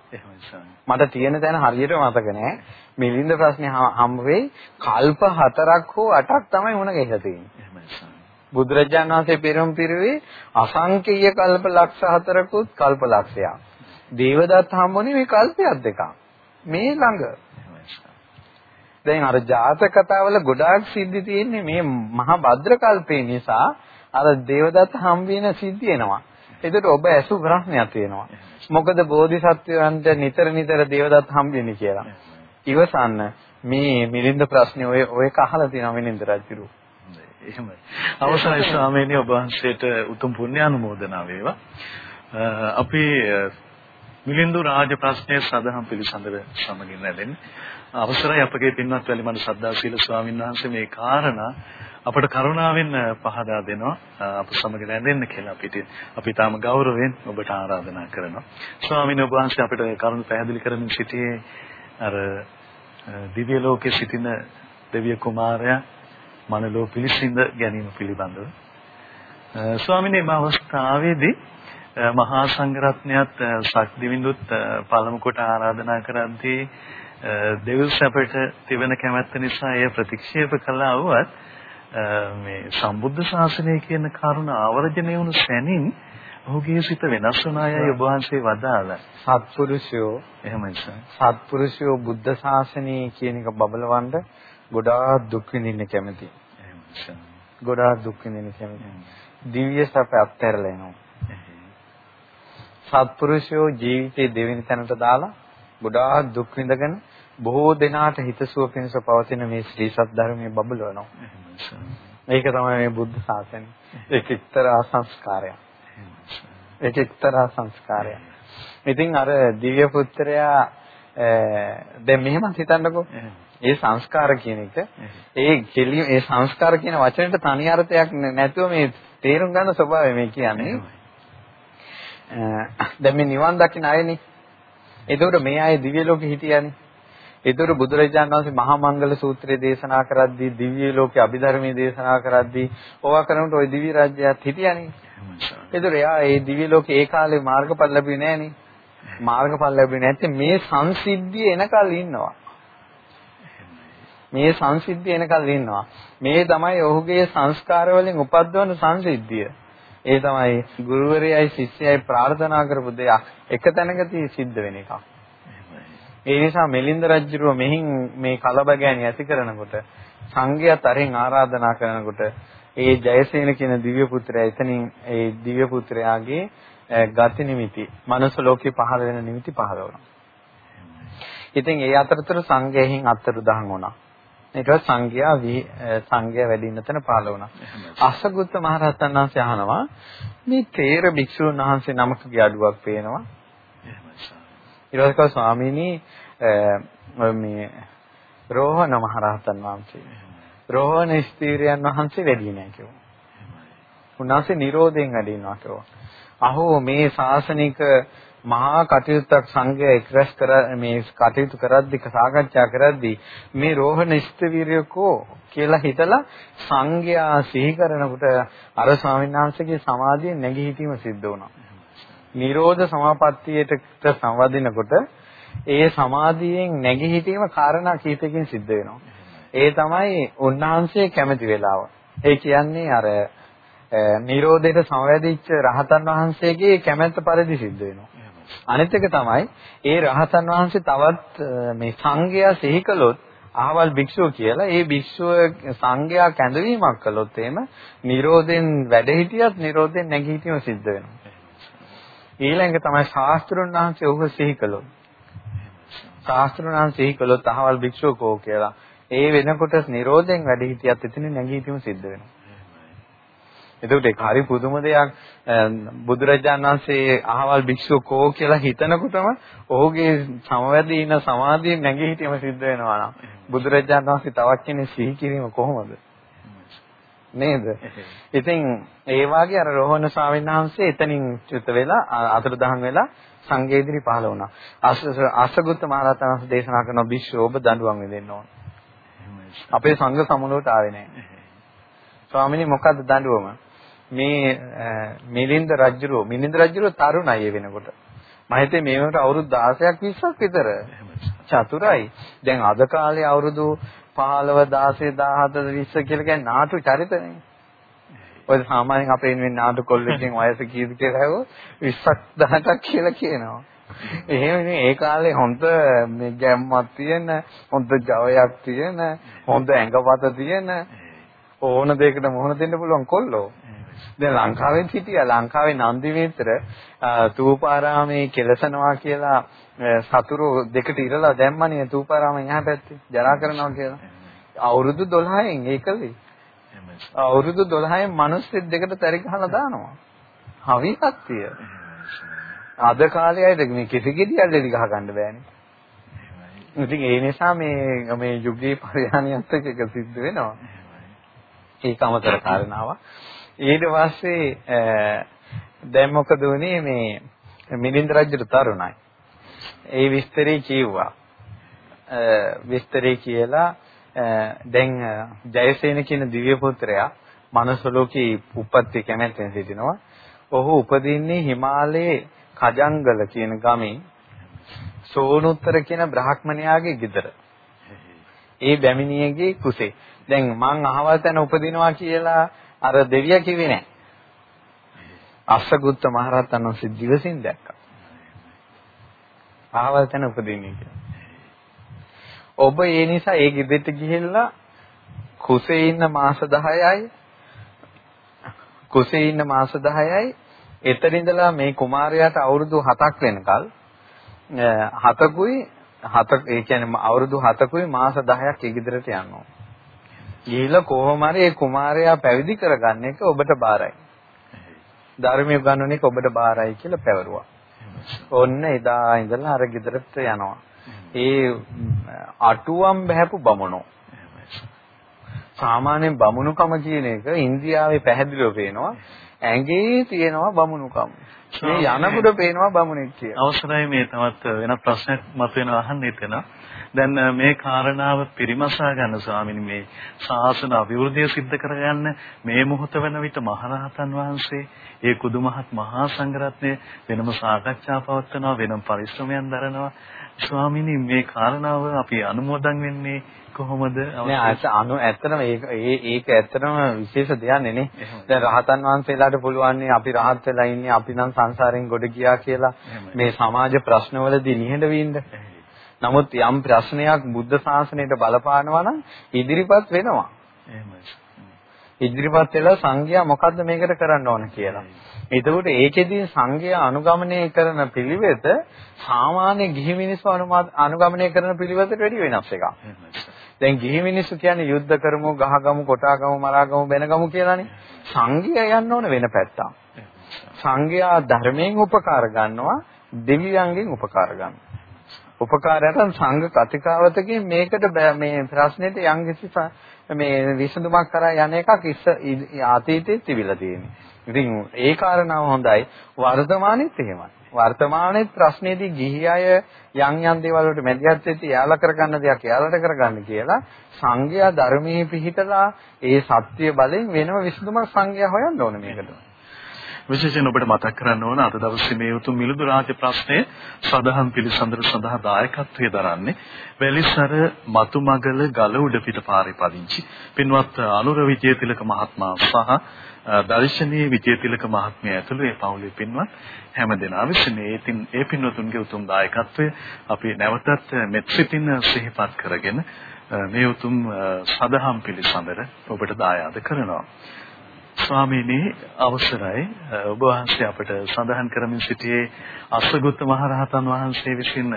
Speaker 2: මට තියෙන තැන හරියට මතක නෑ මිලින්ද ප්‍රශ්නේ හම්බ වෙයි කල්ප හතරක් හෝ අටක් තමයි වුණ ගිහිලා තියෙන්නේ බුදුරජාණන් වහන්සේ පෙරම් පිරුවේ අසංකේය කල්ප ලක්ෂ හතරකුත් කල්ප ලක්ෂයක්. දේවදත්ත හම්බුනේ මේ කල්පයක් දෙකක්. මේ ළඟ. දැන් අර ජාතක කතාවල ගොඩාක් සිද්ධි තියෙන්නේ මේ මහා භද්‍ර කල්පේ නිසා අර දේවදත්ත හම්බ වෙන සිද්ධි එනවා. ඒකට ඔබ ඇසු ප්‍රශ්නයක් තියෙනවා. මොකද බෝධිසත්වයන්ට නිතර නිතර දේවදත්ත හම්බ වෙන්නේ කියලා. ඉවසන්න මේ මිලින්ද ප්‍රශ්නේ ඔය ඔය කහලා තියෙනවා මිලින්ද රජුරු.
Speaker 1: එහෙමයි. අවසරයි ස්වාමීනි ඔබ වහන්සේට උතුම් පුණ්‍ය අනුමෝදනා වේවා. අපි මිලින්දු රාජ ප්‍රශ්නයේ සදහම් පිළිසඳර සමගින් රැඳෙන්නේ. අවසරයි අපගේ පින්වත් වැලිමඩ සද්දා සීල ස්වාමීන් වහන්සේ මේ කාරණා අපට කරුණාවෙන් පහදා දෙනවා අප සමග රැඳෙන්න කියලා අපිට අපි තාම ගෞරවයෙන් ඔබට ආරාධනා කරනවා. ස්වාමීන් වහන්සේ අපිට කරුණ පැහැදිලි කරමින් සිටියේ අර දිව්‍ය ලෝකයේ සිටින දෙවිය කුමාරයා මනලෝ පිළිසිඳ ගැනීම පිළිබඳව ස්වාමිනේ මේ අවස්ථාවේදී මහා සංඝරත්නයත් ශක්තිවිඳුත් පළමු කොට ආරාධනා කරද්දී දෙවිල් සැපට තිබෙන කැමැත්ත නිසා එය ප්‍රතික්ෂේප කළා වුවත් මේ සම්බුද්ධ ශාසනය කියන කරුණ ආවර්ජනය වුණු සැනින් ඔහුගේ සිත වෙනස් වුණායයි ඔබ වහන්සේ වදාලා.
Speaker 2: සත්පුරුෂයෝ
Speaker 1: එහෙමයි
Speaker 2: සත්පුරුෂයෝ බුද්ධ ශාසනය කියන එක බබලවන්න ගොඩාක් දුක් විඳින්න කැමති. ගොඩාක් දුක් විඳින්න කැමති. දිව්‍ය සැප අත්හැරලා එනවා. සත්පුරුෂයෝ ජීවිතේ දෙවෙනි තැනට දාලා ගොඩාක් දුක් විඳගෙන බොහෝ දෙනාට හිතසුව පිණිස පවතින මේ ශ්‍රී සද්ධර්මයේ බබලවනවා. ඒක තමයි මේ බුද්ධ ශාසනය. ඒක එක්තරා සංස්කාරයක්. ඒක එක්තරා සංස්කාරයක්. ඉතින් අර දිව්‍ය පුත්‍රයා දැන් මෙහෙම හිතන්නකෝ ඒ සංස්කාර කියන එක ඒ කෙලිය ඒ සංස්කාර කියන වචනෙට තනි අර්ථයක් නැතුව මේ තේරුම් ගන්න ස්වභාවය මේ කියන්නේ. දැන් මේ නිවන් දකින්න අයනේ. එතකොට මේ අය දිව්‍ය ලෝකෙ හිටියානේ. ඒතර බුදුරජාණන් වහන්සේ මහා මංගල සූත්‍රය දේශනා කරද්දී දිව්‍ය ලෝකේ අභිධර්මයේ දේශනා කරද්දී ඕවා කරනකොට ওই දිව්‍ය රාජ්‍යයත් හිටියානේ. ඒතර එයා ඒ දිව්‍ය ලෝකේ ඒ කාලේ මාර්ගඵල ලැබුවේ නෑනේ. මාර්ගඵල ලැබුවේ නැත්නම් මේ සංසිද්ධිය එනකල් ඉන්නවා. මේ සංසිද්ධිය එනකල් ඉන්නවා. මේ තමයි ඔහුගේ සංස්කාර වලින් උපද්දවන සංසිද්ධිය. ඒ තමයි ගුරුවරයයි ශිෂ්‍යයයි ප්‍රාර්ථනා කරපු දෙයක් එක තැනකදී සිද්ධ වෙන එකක්. ඒ නිසා මිලින්ද රජුව මෙහින් මේ කලබගෑනි ඇති කරනකොට සංඝයා තරෙන් ආරාධනා කරනකොට ඒ ජයසේන කියන දිව්‍ය පුත්‍රයා එතනින් ඒ දිව්‍ය පුත්‍රයාගේ ගති නිමිති මනුස්ස ලෝකේ පහළ වෙන නිමිති පහළ වුණා. ඉතින් ඒ අතරතුර සංඝයෙන් අත්තරුදහන් වුණා. ඊට පස්සේ සංඝයා සංඝයා වැඩි ඉන්න තැන පහළ වුණා. අසගුත්ත මහරහතන් වහන්සේ අහනවා මේ තේර භික්ෂුන් වහන්සේ නමකගේ අඩුවක් පේනවා. ඊට පස්සේ ස්වාමීනි මේ රෝහණ මහරහතන් වහන්සේ රෝහණ ස්ථීරයන් වහන්සේ වැඩි නෑ කිව්වා. උන්වහන්සේ Nirodhen වැඩි ඉන්නවා කිව්වා. අහෝ මේ ශාසනික මහා කටයුත්තක් සංඝය එක්රැස් කර මේ කටයුතු කරද්දි සාකච්ඡා කරද්දි මේ රෝහණ ස්ථවිරයකෝ කියලා හිතලා සංඝයා සිහි කරනකොට අර ස්වාමීන් වහන්සේගේ සමාධිය නැගී හිටීම සිද්ධ වුණා. නිරෝධ සමාපත්තියට සංවදිනකොට ඒ සමාධියෙන් නැගී හිටීම කාරණා කීපකින් සිද්ධ වෙනවා. ඒ තමයි උන්වහන්සේ කැමති වෙලාව. ඒ කියන්නේ අර නිරෝධයට සමවැදිච්ච රහතන් වහන්සේගේ කැමැත්ත පරිදි සිද්ධ වෙනවා. අනිත් එක තමයි ඒ රහතන් වහන්සේ තවත් මේ සංඝයා සිහි කළොත් අහවල් භික්ෂුව කියලා ඒ භික්ෂුව සංඝයා කැඳවීමක් කළොත් එහෙම නිරෝධෙන් වැඩ හිටියත් නිරෝධෙන් නැගී හිටීම සිද්ධ වෙනවා. ඊළඟ තමයි ශාස්ත්‍රුන් වහන්සේ ඔහු සිහි කළොත්. ශාස්ත්‍රුන් වහන්සේ සිහි කළොත් අහවල් භික්ෂුව කෝ කියලා ඒ වෙනකොට නිරෝධෙන් වැඩ හිටියත් එතන නැගී හිටීම සිද්ධ වෙනවා. එතකොට ඒක හරි පුදුම දෙයක්. බුදුරජාණන් වහන්සේ අහවල් භික්ෂුව කෝ කියලා හිතනකොටම ඔහුගේ සමවැදී ඉන්න සමාධියෙන් නැගී හිටීම සිද්ධ වෙනවා නම් බුදුරජාණන් වහන්සේ තවත් කෙනෙක් සිහි කිරීම කොහොමද? නේද? ඉතින් ඒ වාගේ අර රෝහණ ස්වාමීන් වහන්සේ එතනින් චුත වෙලා අතුරුදහන් වෙලා සංඝේදිරි පහළ වුණා. අසගුත්ත මහරහතන් වහන්සේ දේශනා කරන භික්ෂුව ඔබ දඬුවම් වෙන්න ඕන. අපේ සංඝ සමුලුවට ආවේ නැහැ. ස්වාමිනේ මොකද්ද දඬුවම? මේ මිලින්ද රජුරෝ මිලින්ද රජුරෝ තරුණයි වෙනකොට. මම හිතේ මේ වෙනකොට අවුරුදු 16ක් 20ක් විතර. චතුරයි. දැන් අද කාලේ අවුරුදු 15 16 17 20 කියලා කියන්නේ නාටු චරිතනේ. ඔය සාමාන්‍යයෙන් අපේ ඉන්නේ නාටු කොල්ලෙක්ගෙන් වයස කීයද කියලා අහුවොත් 20ක් 18ක් කියලා කියනවා. එහෙම නේ ඒ කාලේ හොඳ මේ ගැම්මක් තියෙන හොඳ ජවයක් තියෙන හොඳ ඇඟපත තියෙන ඕන දෙයකට මුහුණ දෙන්න පුළුවන් කොල්ලෝ. දැන් ලංකාවෙත් හිටියා. ලංකාවේ නන්දිමේත්‍ර තූපාරාමේ කෙලසනවා කියලා සතුරු දෙකට ඉරලා දැම්මනේ තූපාරාමෙන් එහා පැත්තේ. ජරා කරනවා කියලා. අවුරුදු 12න් ඒකලේ. අවුරුදු 12න් මිනිස්සු දෙකට තරි ගහලා දානවා. හවිහත්තිය. අද කාලේ අයද මේ කිසි ගෙඩියක් දෙලි ගහ ගන්න බෑනේ. ඉතින් ඒ නිසා මේ මේ යුගයේ පරිහානියත් ඒක සිද්ධ වෙනවා. ඒක අමතර කාරණාවක් ඊට පස්සේ දැන් මොකද වුනේ මේ මිලින්ද රජුට තරුණයි. ඒ විස්තරේ කිව්වා. විස්තරේ කියලා දැන් ජයසේන කියන දිව්‍ය පුත්‍රයා මනස ලෝකේ උපත්ති කැමැත්තෙන් සිටිනවා. ඔහු උපදින්නේ හිමාලයේ කජංගල කියන ගමේ සෝනුත්තර කියන බ්‍රාහ්මණයාගේ ගෙදර. ඒ බැමිණියගේ කුසේ. දැන් මං අහවල් තැන උපදිනවා කියලා අර දෙවියා කිව්වේ නැහැ. අස්සගුත්ත මහරහතන් වහන්සේ දිවසින් දැක්කා. ආවල් තැන උපදින්නේ කියලා. ඔබ ඒ නිසා ඒ ගෙදරට ගිහිල්ලා කුසේ ඉන්න මාස 10යි කුසේ ඉන්න මාස 10යි එතන ඉඳලා මේ කුමාරයාට අවුරුදු 7ක් වෙනකල් 7කුයි 7 ඒ කියන්නේ අවුරුදු 7කුයි මාස 10ක් ඒ ගෙදරට යනවා. ගිහිල්ලා කොහොම හරි ඒ කුමාරයා පැවිදි කරගන්න එක ඔබට බාරයි. ධර්මයේ ගන්නන එක ඔබට බාරයි කියලා පැවරුවා. ඔන්න එදා ඉඳලා අර ගෙදරට යනවා. ඒ අටුවම් බහැපු බමුණෝ. සාමාන්‍යයෙන් බමුණුකම කියන එක ඉන්දියාවේ පැහැදිලිව පේනවා. ඇඟේ තියෙනවා බමුණුකම. මේ යනකොට පේනවා බමුණෙක් කියලා.
Speaker 1: අවසරයි මේ තවත් වෙනත් ප්‍රශ්නයක් මතුවෙනවා අහන්න හිතෙන. දැන් මේ කාරණාව පරිමසා ගන්න ස්වාමීනි මේ ශාසන අභිවෘද්ධිය සිද්ධ කරගන්න මේ මොහොත වෙන විට මහරහතන් වහන්සේ ඒ කුදුමහත් මහා සංඝරත්නය වෙනම සාකච්ඡා පවත්වනවා වෙනම පරිශ්‍රමයන් දරනවා. ස්වාමීනි මේ කාරණාව අපි අනුමෝදන් වෙන්නේ කොහොමද?
Speaker 2: නෑ අනු ඇත්තටම ඒක ඒක ඇත්තටම විශේෂ දෙයක් නේ දැන් රහතන් වහන්සේලාට පුළුවන් අපි රහත් වෙලා ඉන්නේ අපි නම් සංසාරයෙන් ගොඩ ගියා කියලා. මේ සමාජ ප්‍රශ්නවලදී නිහඬ වෙන්න නමුත් යම් ප්‍රශ්නයක් බුද්ධ ශාසනයට බලපානවා නම් ඉදිරිපත් වෙනවා.
Speaker 1: එහෙමයි.
Speaker 2: ඉදිරිපත් වෙලා සංඝයා මොකද්ද මේකට කරන්න ඕන කියලා. එතකොට ඒකෙදී සංඝයා අනුගමනය කරන පිළිවෙත සාමාන්‍ය ගිහි මිනිස්සු අනුගමනය කරන පිළිවෙතට වැඩි වෙනස් එකක්. දැන් ගිහි මිනිස්සු කියන්නේ යුද්ධ කරමු, ගහගමු, කොටාගමු, මරාගමු, වෙනගමු කියලානේ. සංඝයා යන්න ඕන වෙන පැත්තක්. සංඝයා ධර්මයෙන් උපකාර ගන්නවා, දෙවියන්ගෙන් උපකාර ගන්නවා. උපකාරයට සංඝ කතිකාවතකින් මේකට මේ ප්‍රශ්නෙට යම් කිසි මේ විසඳුමක් කරා යන එකක් ඉස්ස අතීතයේ තිබිලා තියෙනවා. ඉතින් ඒ කාරණාව හොඳයි. වර්තමානෙත් එහෙමයි. වර්තමානයේ ප්‍රශ්නේදී ගිහි අය යම් යම් දේවල් වලට මැදිහත් වෙච්ච යාලා කරගන්න දෙයක් යාලට කරගන්න කියලා සංඝයා ධර්මයේ පිහිටලා ඒ සත්‍ය බලෙන් වෙනම විසඳුමක් සංඝයා හොයන්න ඕනේ මේකට.
Speaker 1: විශේෂයෙන් ඔබට මතක් කරන්න ඕන අද දවසේ මේ උතුම් මිලිඳු රාජ ප්‍රශ්නය සදහම් පිළිසඳර සඳහා දායකත්වයේ දරන්නේ වැලිසර මතුමගල ගලඋඩ පිටපාරේ පදිංචි පින්වත් අනුර විජේතිලක මහත්මයා සහ දර්ශනීය විජේතිලක මහත්මිය ඇතුළු ඒ පවුලේ පින්වත් හැම දෙනා විසින් ඒ තින් ඒ පින්වතුන්ගේ උතුම් දායකත්වය අපි නැවතත් මෙත් සිතින් සිහිපත් කරගෙන මේ උතුම් සදහම් පිළිසඳර ඔබට දායාද කරනවා. ස්වාමීනි අවසරයි ඔබ වහන්සේ අපට සඳහන් කරමින් සිටියේ අසගුත් මහරහතන් වහන්සේ විසින්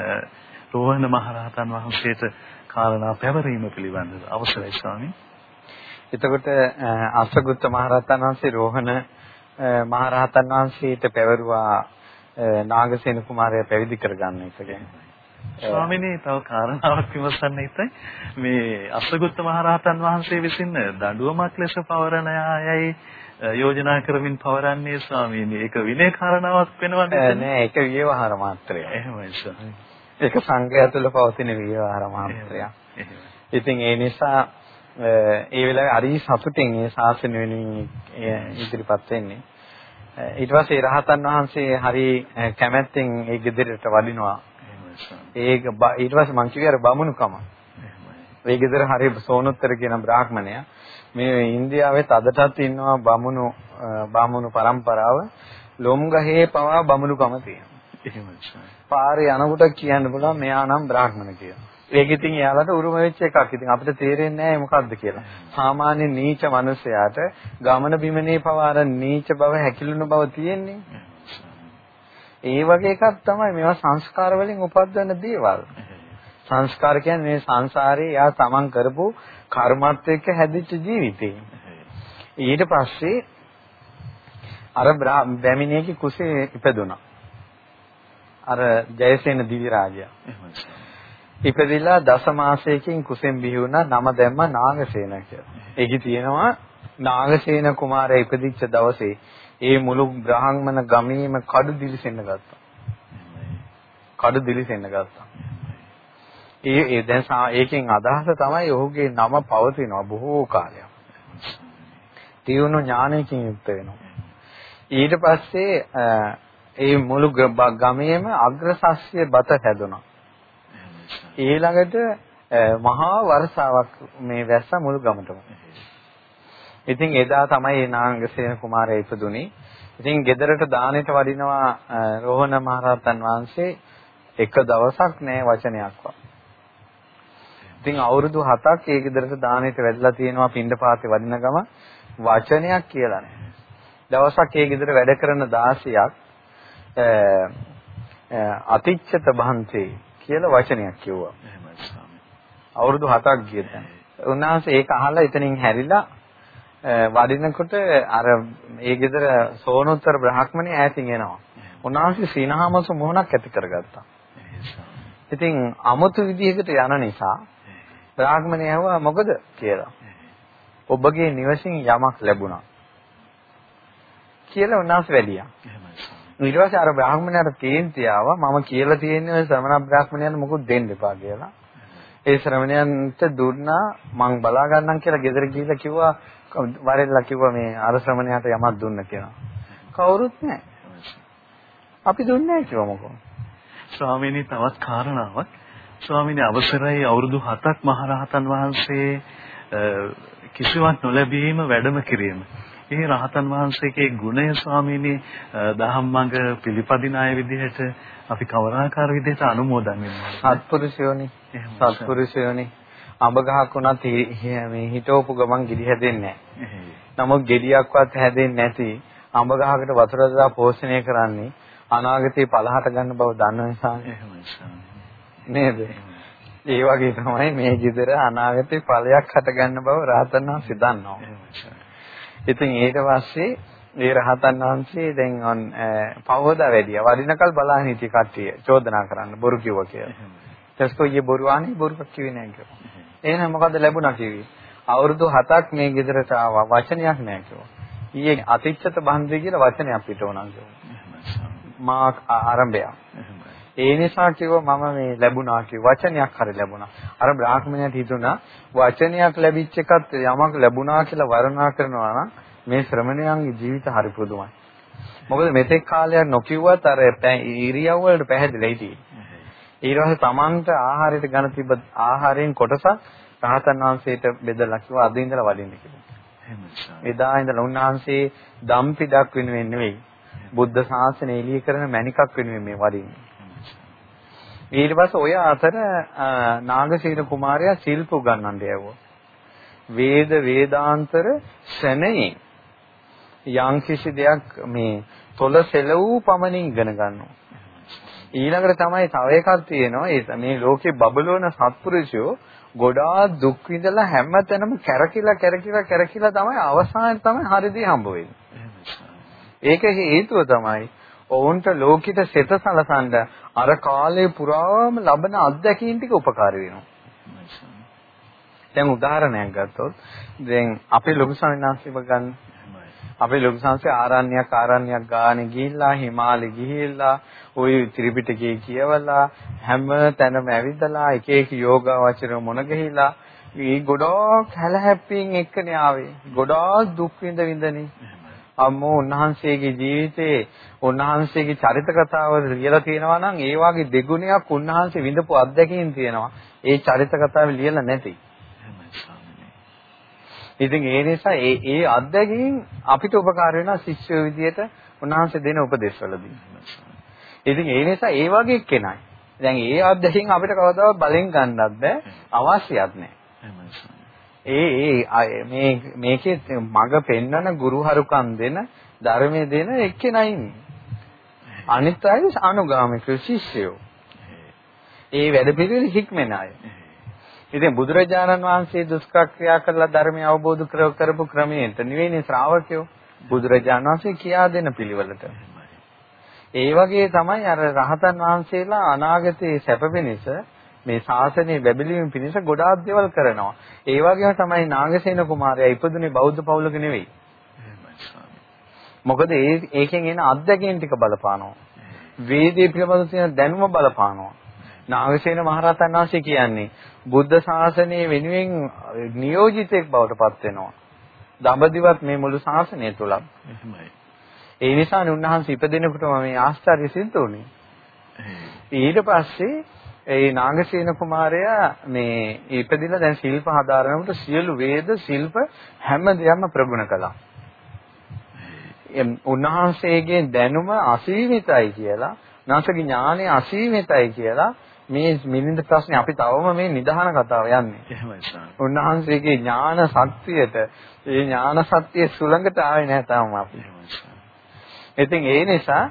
Speaker 1: රෝහණ මහරහතන් වහන්සේට කාරණා පැවරීම පිළිබඳව අවසරයි ස්වාමීනි.
Speaker 2: එතකොට අසගුත් මහරහතන් වහන්සේ රෝහණ මහරහතන් වහන්සේට පැවරුවා නාගසේන කුමාරයා පැවිදි කරගන්න එක ගැන.
Speaker 1: ස්වාමිනේ තව කාරණාවක් විමසන්න ඉතින්. මේ අසගුත්ත මහරහතන් වහන්සේ විසින් දඬුවමක් ලෙස පවරන අයයි යෝජනා කරමින් පවරන්නේ ස්වාමීනි. ඒක විනය කාරණාවක් වෙනවද
Speaker 2: නෑ ඒක විවහාර මාත්‍රයක්.
Speaker 1: එහෙමයි ස්වාමීනි.
Speaker 2: ඒක සංඝය තුළ පවතින විවහාර මාත්‍රයක්. ඉතින් ඒ නිසා ඒ වෙලාවේ හරි සතුටින් ඒ ශාසනය වෙනුවෙන් ඉදිරිපත් වෙන්නේ. ඊට පස්සේ රහතන් වහන්සේ හරි කැමැත්තෙන් ඒ ගෙදරට වඩිනවා ඒක ඊට පස්සේ මං කිව්වේ අර බමුණුකම. ඒ ගෙදර හරිය සෝනුත්තර කියන බ්‍රාහ්මණයා මේ ඉන්දියාවේ තදටත් ඉන්නවා බමුණු බමුණු પરම්පරාව ලොම්ගහේ පවා බමුණුකම තියෙනවා. පාරේ යනකොට කියන්න පුළුවන් මෙයා නම් බ්‍රාහ්මණ කියලා. ඒක ඉතින් එයාලට උරුම වෙච්ච එකක්. ඉතින් අපිට තේරෙන්නේ නැහැ මොකද්ද කියලා. සාමාන්‍ය නීච මිනිසයාට ගමන බිමනේ පවාර නීච බව හැකිලුණු බව තියෙන්නේ. ඒ වගේ එකක් තමයි මේවා සංස්කාර වලින් උපද්දවන දේවල්. සංස්කාර කියන්නේ මේ සංසාරේ යා තමන් කරපු කර්මත් එක්ක හැදිච්ච ජීවිතේ. ඊට පස්සේ අර බැමිණියගේ කුසේ ඉපදුනා. අර ජයසේන දිවි රාජයා. ඉපදිලා දස මාසයකින් කුසෙන් බිහි වුණා නම දැම්ම නාගසේන කියලා. ඒකේ තියෙනවා නාගසේන කුමාරයා ඉපදිච්ච දවසේ ඒ මුළු බ්‍රාහ්මණ ගමේම කඩු දිලිසෙන්න ගත්තා. කඩු දිලිසෙන්න ගත්තා. ඒ ඒ දැන් ඒකෙන් අදහස තමයි ඔහුගේ නම පවතිනවා බොහෝ කාලයක්. තියුණු ඥානයකින් යුක්ත වෙනවා. ඊට පස්සේ ඒ මුළු ගමේම අග්‍රසස්්‍ය බත හැදුනා. ඊළඟට මහා වර්ෂාවක් මේ වැස්ස මුළු ගමටම. ඉතින් එදා තමයි නාගසේන කුමාරයා ඉපදුනේ. ඉතින් ගෙදරට දානෙට වඩිනවා රෝහණ මහරහතන් වහන්සේ එක දවසක් නෑ වචනයක්වත්. ඉතින් අවුරුදු 7ක් ඒ ගෙදරට දානෙට වැඩලා තියෙනවා පින්ඩපාතේ වඩින ගම වචනයක් කියලා නෑ. දවසක් ඒ ගෙදර වැඩ කරන 16ක් අතිච්ඡත භන්තේ කියලා වචනයක් කිව්වා. අවුරුදු 7ක් ගිය තැන. උන්වහන්සේ ඒක අහලා එතනින් හැරිලා වඩිනකොට අර ඒ ගෙදර සෝනෝත්තර බ්‍රාහ්මණය ඈතින් එනවා. උන්වහන්සේ සීනහමස මොහොනක් ඇති කරගත්තා. ඉතින් අමුතු විදිහකට යන නිසා බ්‍රාහ්මණය ඇහුවා මොකද කියලා. ඔබගේ නිවසින් යමක් ලැබුණා. කියලා උන්වහන්සේ වැඩියා. ඊට පස්සේ අර බ්‍රාහ්මණයාට කේන්ති ආවා මම කියලා තියෙන්නේ ශ්‍රමණ බ්‍රාහ්මණයන් මොකුත් දෙන්න එපා කියලා. ඒ ශ්‍රමණයන්ට දුන්නා මං බලා ගන්නම් කියලා ගෙදර ගිහිල්ලා කිව්වා වරෙල්ලා කිව්වා මේ අර ශ්‍රමණයාට යමක් දුන්න කියලා. කවුරුත් නැහැ. අපි දුන්නේ නැහැ කිව්වා මොකෝ.
Speaker 1: ස්වාමීනි තවත් කාරණාවක්. ස්වාමීනි අවසරයි අවුරුදු 7ක් මහරහතන් වහන්සේ කිසිවක් නොලැබීම වැඩම කිරීම. මේ රහතන් වහන්සේගේ ගුණය ස්වාමීනි දහම්මඟ පිළිපදින අය විදිහට අපි කවරාකාර විදිහට අනුමෝදන් වෙනවා.
Speaker 2: සත්පුරුෂයෝනි. සත්පුරුෂයෝනි. අඹ ගහක් උනත් මේ හිටවපු ගමන් ගිරි හැදෙන්නේ නැහැ. නමුත් ගෙඩියක්වත් හැදෙන්නේ නැති අඹ ගහකට වතුර දාලා පෝෂණය කරන්නේ අනාගතේ පළහට ගන්න බව දන්න නිසා නේද? ඒ වගේ තමයි මේ ජීතර අනාගතේ ඵලයක් හට ගන්න බව රහතන් වහන්සේ දන්නවා. ඉතින් ඊට පස්සේ ඒ රහතන් වහන්සේ දැන් on පවෝද වැඩිය. වඩිනකල් බලන්න හිටිය කට්ටිය චෝදනා කරන්න බොරු කිව්වා කියලා. ඊට පස්සේ ඊයේ බොරුවානේ බොරුවක් කිව්වේ නැහැ කියලා. එහෙනම් මොකද්ද ලැබුණා කිව්වේ? අවුරුදු 7ක් මේ ගෙදරට ආවා වචනයක් නැහැ කිව්වා. ඊයේ අතිච්ඡත බන්දේ කියලා වචනයක් පිට වුණා කිව්වා. මා ආරම්භය. ඒ නිසා කිව්වා මම මේ ලැබුණා කිව්ව වචනයක් හරි ලැබුණා. අර බ්‍රාහ්මණයට හිතුණා වචනයක් ලැබිච්ච එකත් යමක් ලැබුණා කියලා වර්ණනා කරනවා නම් මේ ශ්‍රමණයන්ගේ ජීවිත හරි පුදුමයි. මොකද මෙතෙක් කාලයක් නොකියුවත් අර ඉරියව් වලට පැහැදිලා හිටියේ. ඊට පස්සේ Tamanට ආහාරයට ගන්න තිබ්බ ආහාරයෙන් කොටසක් රහතන් වහන්සේට බෙදලා කිව්වා අද ඉඳලා වඩින්න කියලා. එදා ඉඳලා උන්වහන්සේ දම්පිඩක් වෙනුවෙන් නෙවෙයි බුද්ධ ශාසනය එළිය කරන මණිකක් වෙනුවෙන් මේ වඩින්නේ. ඊට පස්සේ ඔය අතර නාගසීන කුමාරයා ශිල්ප උගන්වන්න යවුවා. වේද වේදාන්තර ශනයේ යම් කිසි දෙයක් මේ තොල සෙලවූ පමණින් ඉගෙන ගන්නවා. ඊළඟට තමයි තව එකක් තියෙනවා ඒ මේ ලෝකේ බබලවන සත්පුරුෂයෝ ගොඩාක් දුක් විඳලා හැමතැනම කැරකිලා කැරකිලා කැරකිලා තමයි අවසානයේ තමයි හරිදී හම්බ වෙන්නේ. ඒක හේතුව තමයි ඔවුන්ට ලෝකිත සිත සලසන්න අර කාලේ පුරාම ලබන අත්දැකීම් ටික උපකාරී වෙනවා. දැන් උදාහරණයක් ගත්තොත් දැන් අපේ ලොකු සංඥාන්සිව ගන්න අපේ ලොකු සංස්කෘතිය ආරණ්‍යයක් ආරණ්‍යයක් ගානේ ගිහිල්ලා හිමාලේ ගිහිල්ලා ওই ත්‍රිපිටකය කියවලා හැම තැනම ඇවිදලා එක එක යෝගාවචර මොන ගිහිලා මේ ගොඩක් හැලහැප්පින් එක්කනේ ආවේ ගොඩාක් දුක් විඳ විඳනේ අම්මෝ උන්වහන්සේගේ ජීවිතේ උන්වහන්සේගේ චරිත කතාව ලියලා තියෙනවා නම් ඒ වගේ දෙගුණයක් උන්වහන්සේ විඳපු අත්දැකීම් තියෙනවා. ඒ චරිත කතාව ලියලා නැති. ඉතින් ඒ නිසා ඒ ඒ අත්දැකීම් අපිට උපකාර වෙනවා ශිෂ්‍ය විදියට උන්වහන්සේ දෙන උපදේශවලදී. ඉතින් ඒ නිසා ඒ වගේ කෙනයි. දැන් ඒ අත්දැකීම් අපිට කවදාවත් බලෙන් ගන්නත් බෑ අවශ්‍යත් නැහැ. ඒ ඒ මේ මේකේ මග පෙන්වන ගුරුහරුකම් දෙන ධර්මයේ දෙන එක්කෙනා ඉන්නේ. අනිත් අය අනුගාමික ශිෂ්‍යයෝ. ඒ වැඩ පිළිවෙල හික්මෙන අය. ඉතින් බුදුරජාණන් වහන්සේ දුෂ්කක්‍රියා කරලා ධර්මය අවබෝධ කරපු ක්‍රමයට නෙවෙයි ශ්‍රාවකයෝ බුදුරජාණන් වහන්සේ කියා දෙන පිළිවෙලට. ඒ වගේ තමයි අර රහතන් වහන්සේලා අනාගතයේ සැප වෙනස මේ ශාසනය බැබලීම පිණිස ගොඩාක් දේවල් කරනවා. ඒ වගේම තමයි නාගසේන කුමාරයා ඉපදුනේ බෞද්ධ පවුලක නෙවෙයි. මොකද ඒ ඒකෙන් එන අත්දැකීම් ටික බලපානවා. වේදේ පිළිබඳ තියෙන දැනුම බලපානවා. නාගසේන මහරහතන් වහන්සේ කියන්නේ බුද්ධ ශාසනය වෙනුවෙන් නියෝජිතෙක් බවට පත් වෙනවා. දඹදිවත් මේ මුළු ශාසනය තුල. ඒ නිසානේ උන්වහන්සේ ඉපදෙනකොටම මේ ආශ්චර්ය සිද්ධ වුණේ. ඊට පස්සේ ඒ නාගසේන කුමාරයා මේ ඉපදිලා දැන් ශිල්ප හදාරනකොට සියලු වේද ශිල්ප හැම දෙයක්ම ප්‍රගුණ කළා. උන්වහන්සේගේ දැනුම අසීමිතයි කියලා, නාසගේ ඥානය අසීමිතයි කියලා මේ මිලින්ද ප්‍රශ්නේ අපි තවම මේ නිදහන කතාව යන්නේ.
Speaker 1: එහෙමයි සාරා.
Speaker 2: උන්වහන්සේගේ ඥාන ශක්තියට, ඒ ඥාන සත්‍යය සුළඟට ආවේ නැහැ තාම අපි. ඉතින් ඒ නිසා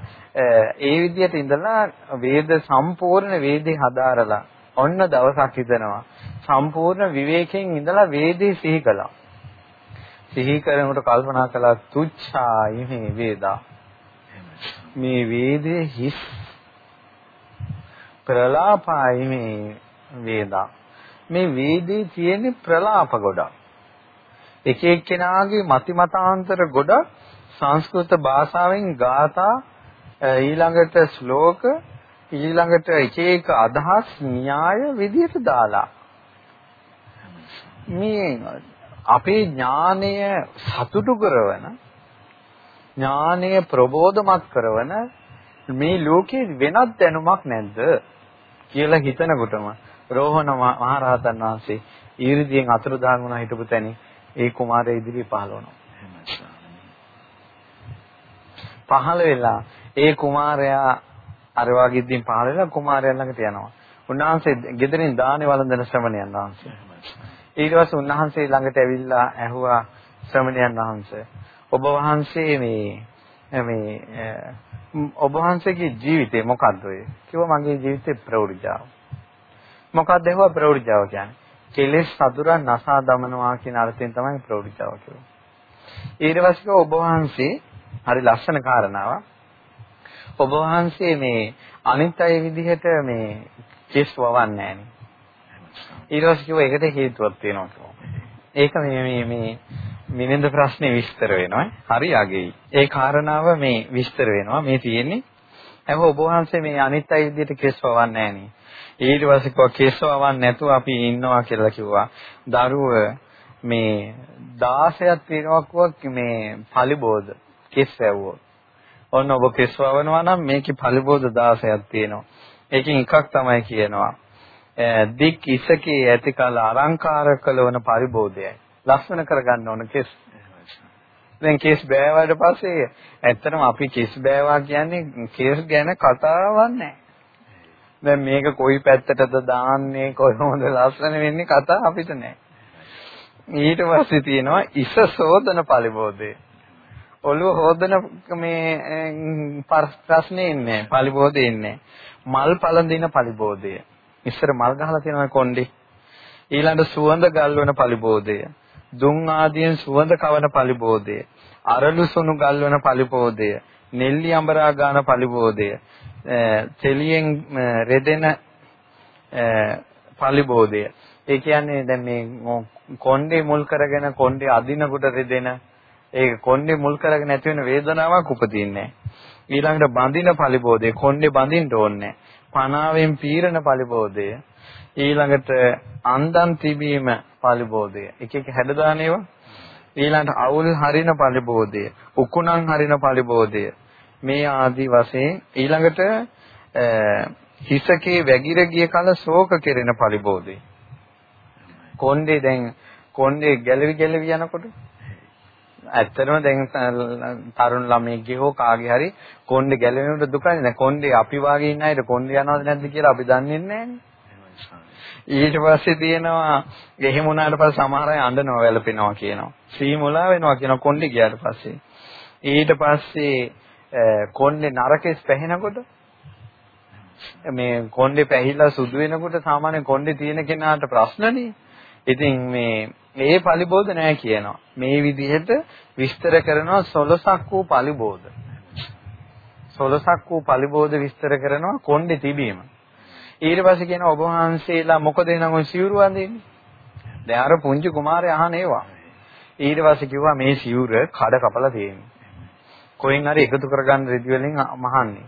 Speaker 2: ඒ විදිහට ඉඳලා වේද සම්පූර්ණ වේදේ හදාරලා ඔන්න දවසක් හිතනවා සම්පූර්ණ විවේකයෙන් ඉඳලා වේදේ සිහි කළා. සිහි කරනකොට කල්පනා කළා තුච්ඡායි මේ වේදා. මේ වේදේ හිස් ප්‍රලාපයි මේ වේදා. මේ වේදේ තියෙන ප්‍රලාප ගොඩක්. එක එක්කෙනාගේ මති මතාන්තර ගොඩක් සංස්කෘත භාෂාවෙන් ගාථා ඊළඟට ශ්ලෝක ඊළඟට එක එක අදහස් න්‍යාය විදියට දාලා මේ අපේ ඥානය සතුටු කරන ඥානය ප්‍රබෝධමත් කරන මේ ලෝකේ වෙනත් දැනුමක් නැද්ද කියලා හිතනකොටම රෝහණ මහරහතන් වහන්සේ ඊරිදියෙන් අතුරුදහන් වුණා හිටපු තැනින් ඒ කුමාරය ඉදිරියේ පහළ වුණා. පහළ වෙලා ඒ කුමාරයා අර වගේදීන් පහළ වෙලා කුමාරයා ළඟට යනවා. උන්වහන්සේ ගෙදරින් දානේ වළඳන ශ්‍රමණයන් වහන්සේ. ඊට පස්සේ උන්වහන්සේ ළඟට ඇවිල්ලා ඇහුවා ශ්‍රමණයන් වහන්සේ ඔබ වහන්සේ මේ මේ ඔබ වහන්සේගේ ජීවිතේ මොකද්ද ඔය? කිව්වා මගේ ජීවිතේ ප්‍රෞර්ජාව. මොකක්ද ඒවා ප්‍රෞර්ජාව කියන්නේ? කෙලෙස් සතුරා නසා දමනවා කියන අර්ථයෙන් තමයි ප්‍රෞර්ජාව කියන්නේ. ඊට පස්සේ ඔබ වහන්සේ හරි ලස්සන කාරණාවක්. ඔබ වහන්සේ මේ අනිත් අය විදිහට මේ කෙස් වවන්නේ නැහැ ඊට පස්සේ ඒකට හේතුවක් තියෙනවා ඒක මේ මේ මේ මිනින්ද ප්‍රශ්නේ විස්තර වෙනවා. හරි අගෙයි. ඒ කාරණාව මේ විස්තර වෙනවා. මේ තියෙන්නේ හැම ඔබ වහන්සේ මේ අනිත් අය විදිහට කෙස් වවන්නේ නැහැ ඊට පස්සේ කිව්වා කෙස් වවන්නේ නැතුව අපි ඉන්නවා කියලා කිව්වා. දරුව මේ 16ක් තියෙනවා කිව්වා මේ පලිබෝධ කෙස් වැවුවොත්. ඔන්න ඔබ කෙස් වවනවා නම් මේකේ පලිබෝධ 16ක් තියෙනවා. ඒකෙන් එකක් තමයි කියනවා. දික් ඉසකේ ඇති කල අලංකාර කළවන පරිබෝධයයි. ලස්සන කරගන්න ඕන කෙස්. දැන් කෙස් බෑවාට පස්සේ ඇත්තටම අපි කෙස් බෑවා කියන්නේ කෙස් ගැන කතාවක් නැහැ. දැන් මේක කොයි පැත්තටද දාන්නේ කොහොමද ලස්සන වෙන්නේ කතා අපිට නැහැ. ඊට පස්සේ තියෙනවා ඉස සෝදන පරිබෝධය. ඔළුව හොදන මේ ප්‍රශ්නේ ඉන්නේ පරිබෝධය ඉන්නේ. මල් පළඳින පරිබෝධය. ඉස්සර මල් ගහලා තියෙනවා කොණ්ඩේ. ඊළඟ සුවඳ ගල්වන පරිබෝධය. දුම් ආදියෙන් සුවඳ කවන පලිබෝධය අරලු සුණු ගල්වන පලිබෝධය නෙල්ලි අඹරා ගාන පලිබෝධය තෙලියෙන් රෙදෙන පලිබෝධය. ඒ කියන්නේ දැන් මේ කොණ්ඩේ මුල් කරගෙන කොණ්ඩේ අදිනකොට රෙදෙන ඒ කොණ්ඩේ මුල් කරගෙන ඇති වෙන වේදනාවක් උපදින්නේ ඊළඟට බඳින පලිබෝධය කොණ්ඩේ බඳින්න ඕනේ පනාවෙන් පීරන පලිබෝධය ඊළඟට අන්දන් තිබීම පරිබෝධය. එක එක හැඩදාන ඒවා. ඊළඟට අවුල් හරින පරිබෝධය, උකුණන් හරින පරිබෝධය. මේ ආදී වශයෙන් ඊළඟට හිසකේ වැగిර ගිය කල ශෝක කෙරෙන පරිබෝධය. කොණ්ඩේ දැන් කොණ්ඩේ ගැලවි ගැලවි යනකොට ඇත්තටම දැන් තරුණ ළමයෙක්ගේ හෝ කාගේ හරි කොණ්ඩේ ගැලවෙනකොට දුකයි නේ කොණ්ඩේ අපි වාගේ ඉන්න අයට කොණ්ඩේ යනවද නැද්ද කියලා අපි දන්නේ නැහැ ඊට පස්සේ තියෙනවා ගෙහිම වුණාට පස්සේ සමහර අය අඬනවා වැළපෙනවා කියනවා. සී මුලා වෙනවා කියනවා කොණ්ඩේ ගියාට පස්සේ. ඊට පස්සේ කොණ්ඩේ නරකෙස් පැහෙනකොට මේ කොණ්ඩේ පැහිලා සුදු වෙනකොට සාමාන්‍ය කොණ්ඩේ තියෙන කෙනාට ප්‍රශ්නනේ. ඉතින් මේ මේ පලිබෝධ නැහැ කියනවා. මේ විදිහට විස්තර කරනවා සොලසක් වූ පලිබෝධ. සොලසක් වූ පලිබෝධ විස්තර කරනවා කොණ්ඩේ තිබීම. ඊට පස්සේ කියන ඔබ වහන්සේලා මොකද එනං ඔය සිවුරු වඳින්නේ? දැන් අර පුංචි කුමාරයා අහන ඒවා. ඊට පස්සේ කිව්වා මේ සිවුර කඩ කපලා තියෙන්නේ. කොහෙන් හරි එකතු කරගන්න රෙදි වලින් මහන්නේ.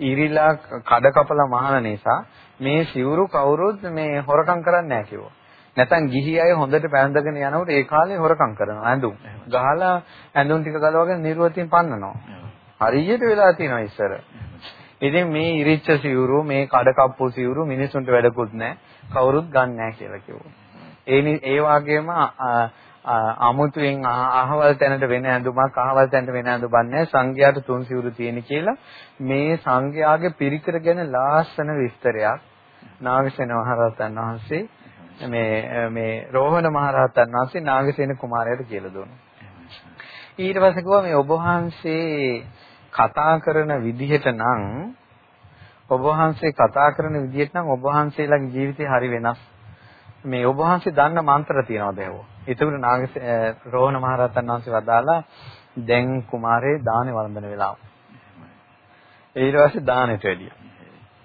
Speaker 2: ඊරිලා කඩ කපලා මහන නිසා මේ සිවුරු කවුරුත් මේ හොරකම් කරන්නේ නැහැ කිව්වා. නැත්නම් ගිහි අය හොඳට පැන්දගෙන යනකොට ඒ කාලේ හොරකම් කරනවා ඇඳුම්. ගහලා ඇඳුම් ටික ගලවගෙන නිර්වතින් පන්නනවා. හරියට වෙලා තියෙනවා ඉස්සර. ඉතින් මේ ඉරිච්ච සිවුරු මේ කඩකප්පු සිවුරු මිනිසුන්ට වැඩකුත් නැහැ. කවුරුත් ගන්න නැහැ කියලා කිව්වා. ඒ ඒ වගේම අමුතුවෙන් අහවල් තැනට වෙන ඇඳුමක් අහවල් තැනට වෙන ඇඳුමක් නැහැ. සංඝයාට තුන් සිවුරු තියෙන කියලා මේ සංඝයාගේ පිරිකර ගැන ලාස්සන විස්තරයක් නාගසේන මහරහතන් වහන්සේ මේ මේ රෝහණ මහරහතන් වහන්සේ නාගසේන කුමාරයාට කියලා දුන්නා. ඊට පස්සේ කිව්වා මේ ඔබ වහන්සේ කතා කරන විදිහට නම් ඔබ වහන්සේ කතා කරන විදිහට නම් ඔබ වහන්සේලාගේ ජීවිතේ හරි වෙනස්. මේ ඔබ වහන්සේ දන්න මන්ත්‍ර තියනවාද ඒවෝ. ඒතුළු නාග රෝහණ මහරහතන් වහන්සේ වදාලා දැන් කුමාරේ දානේ වළඳන වෙලාව. ඊට පස්සේ දානෙට වැඩියා.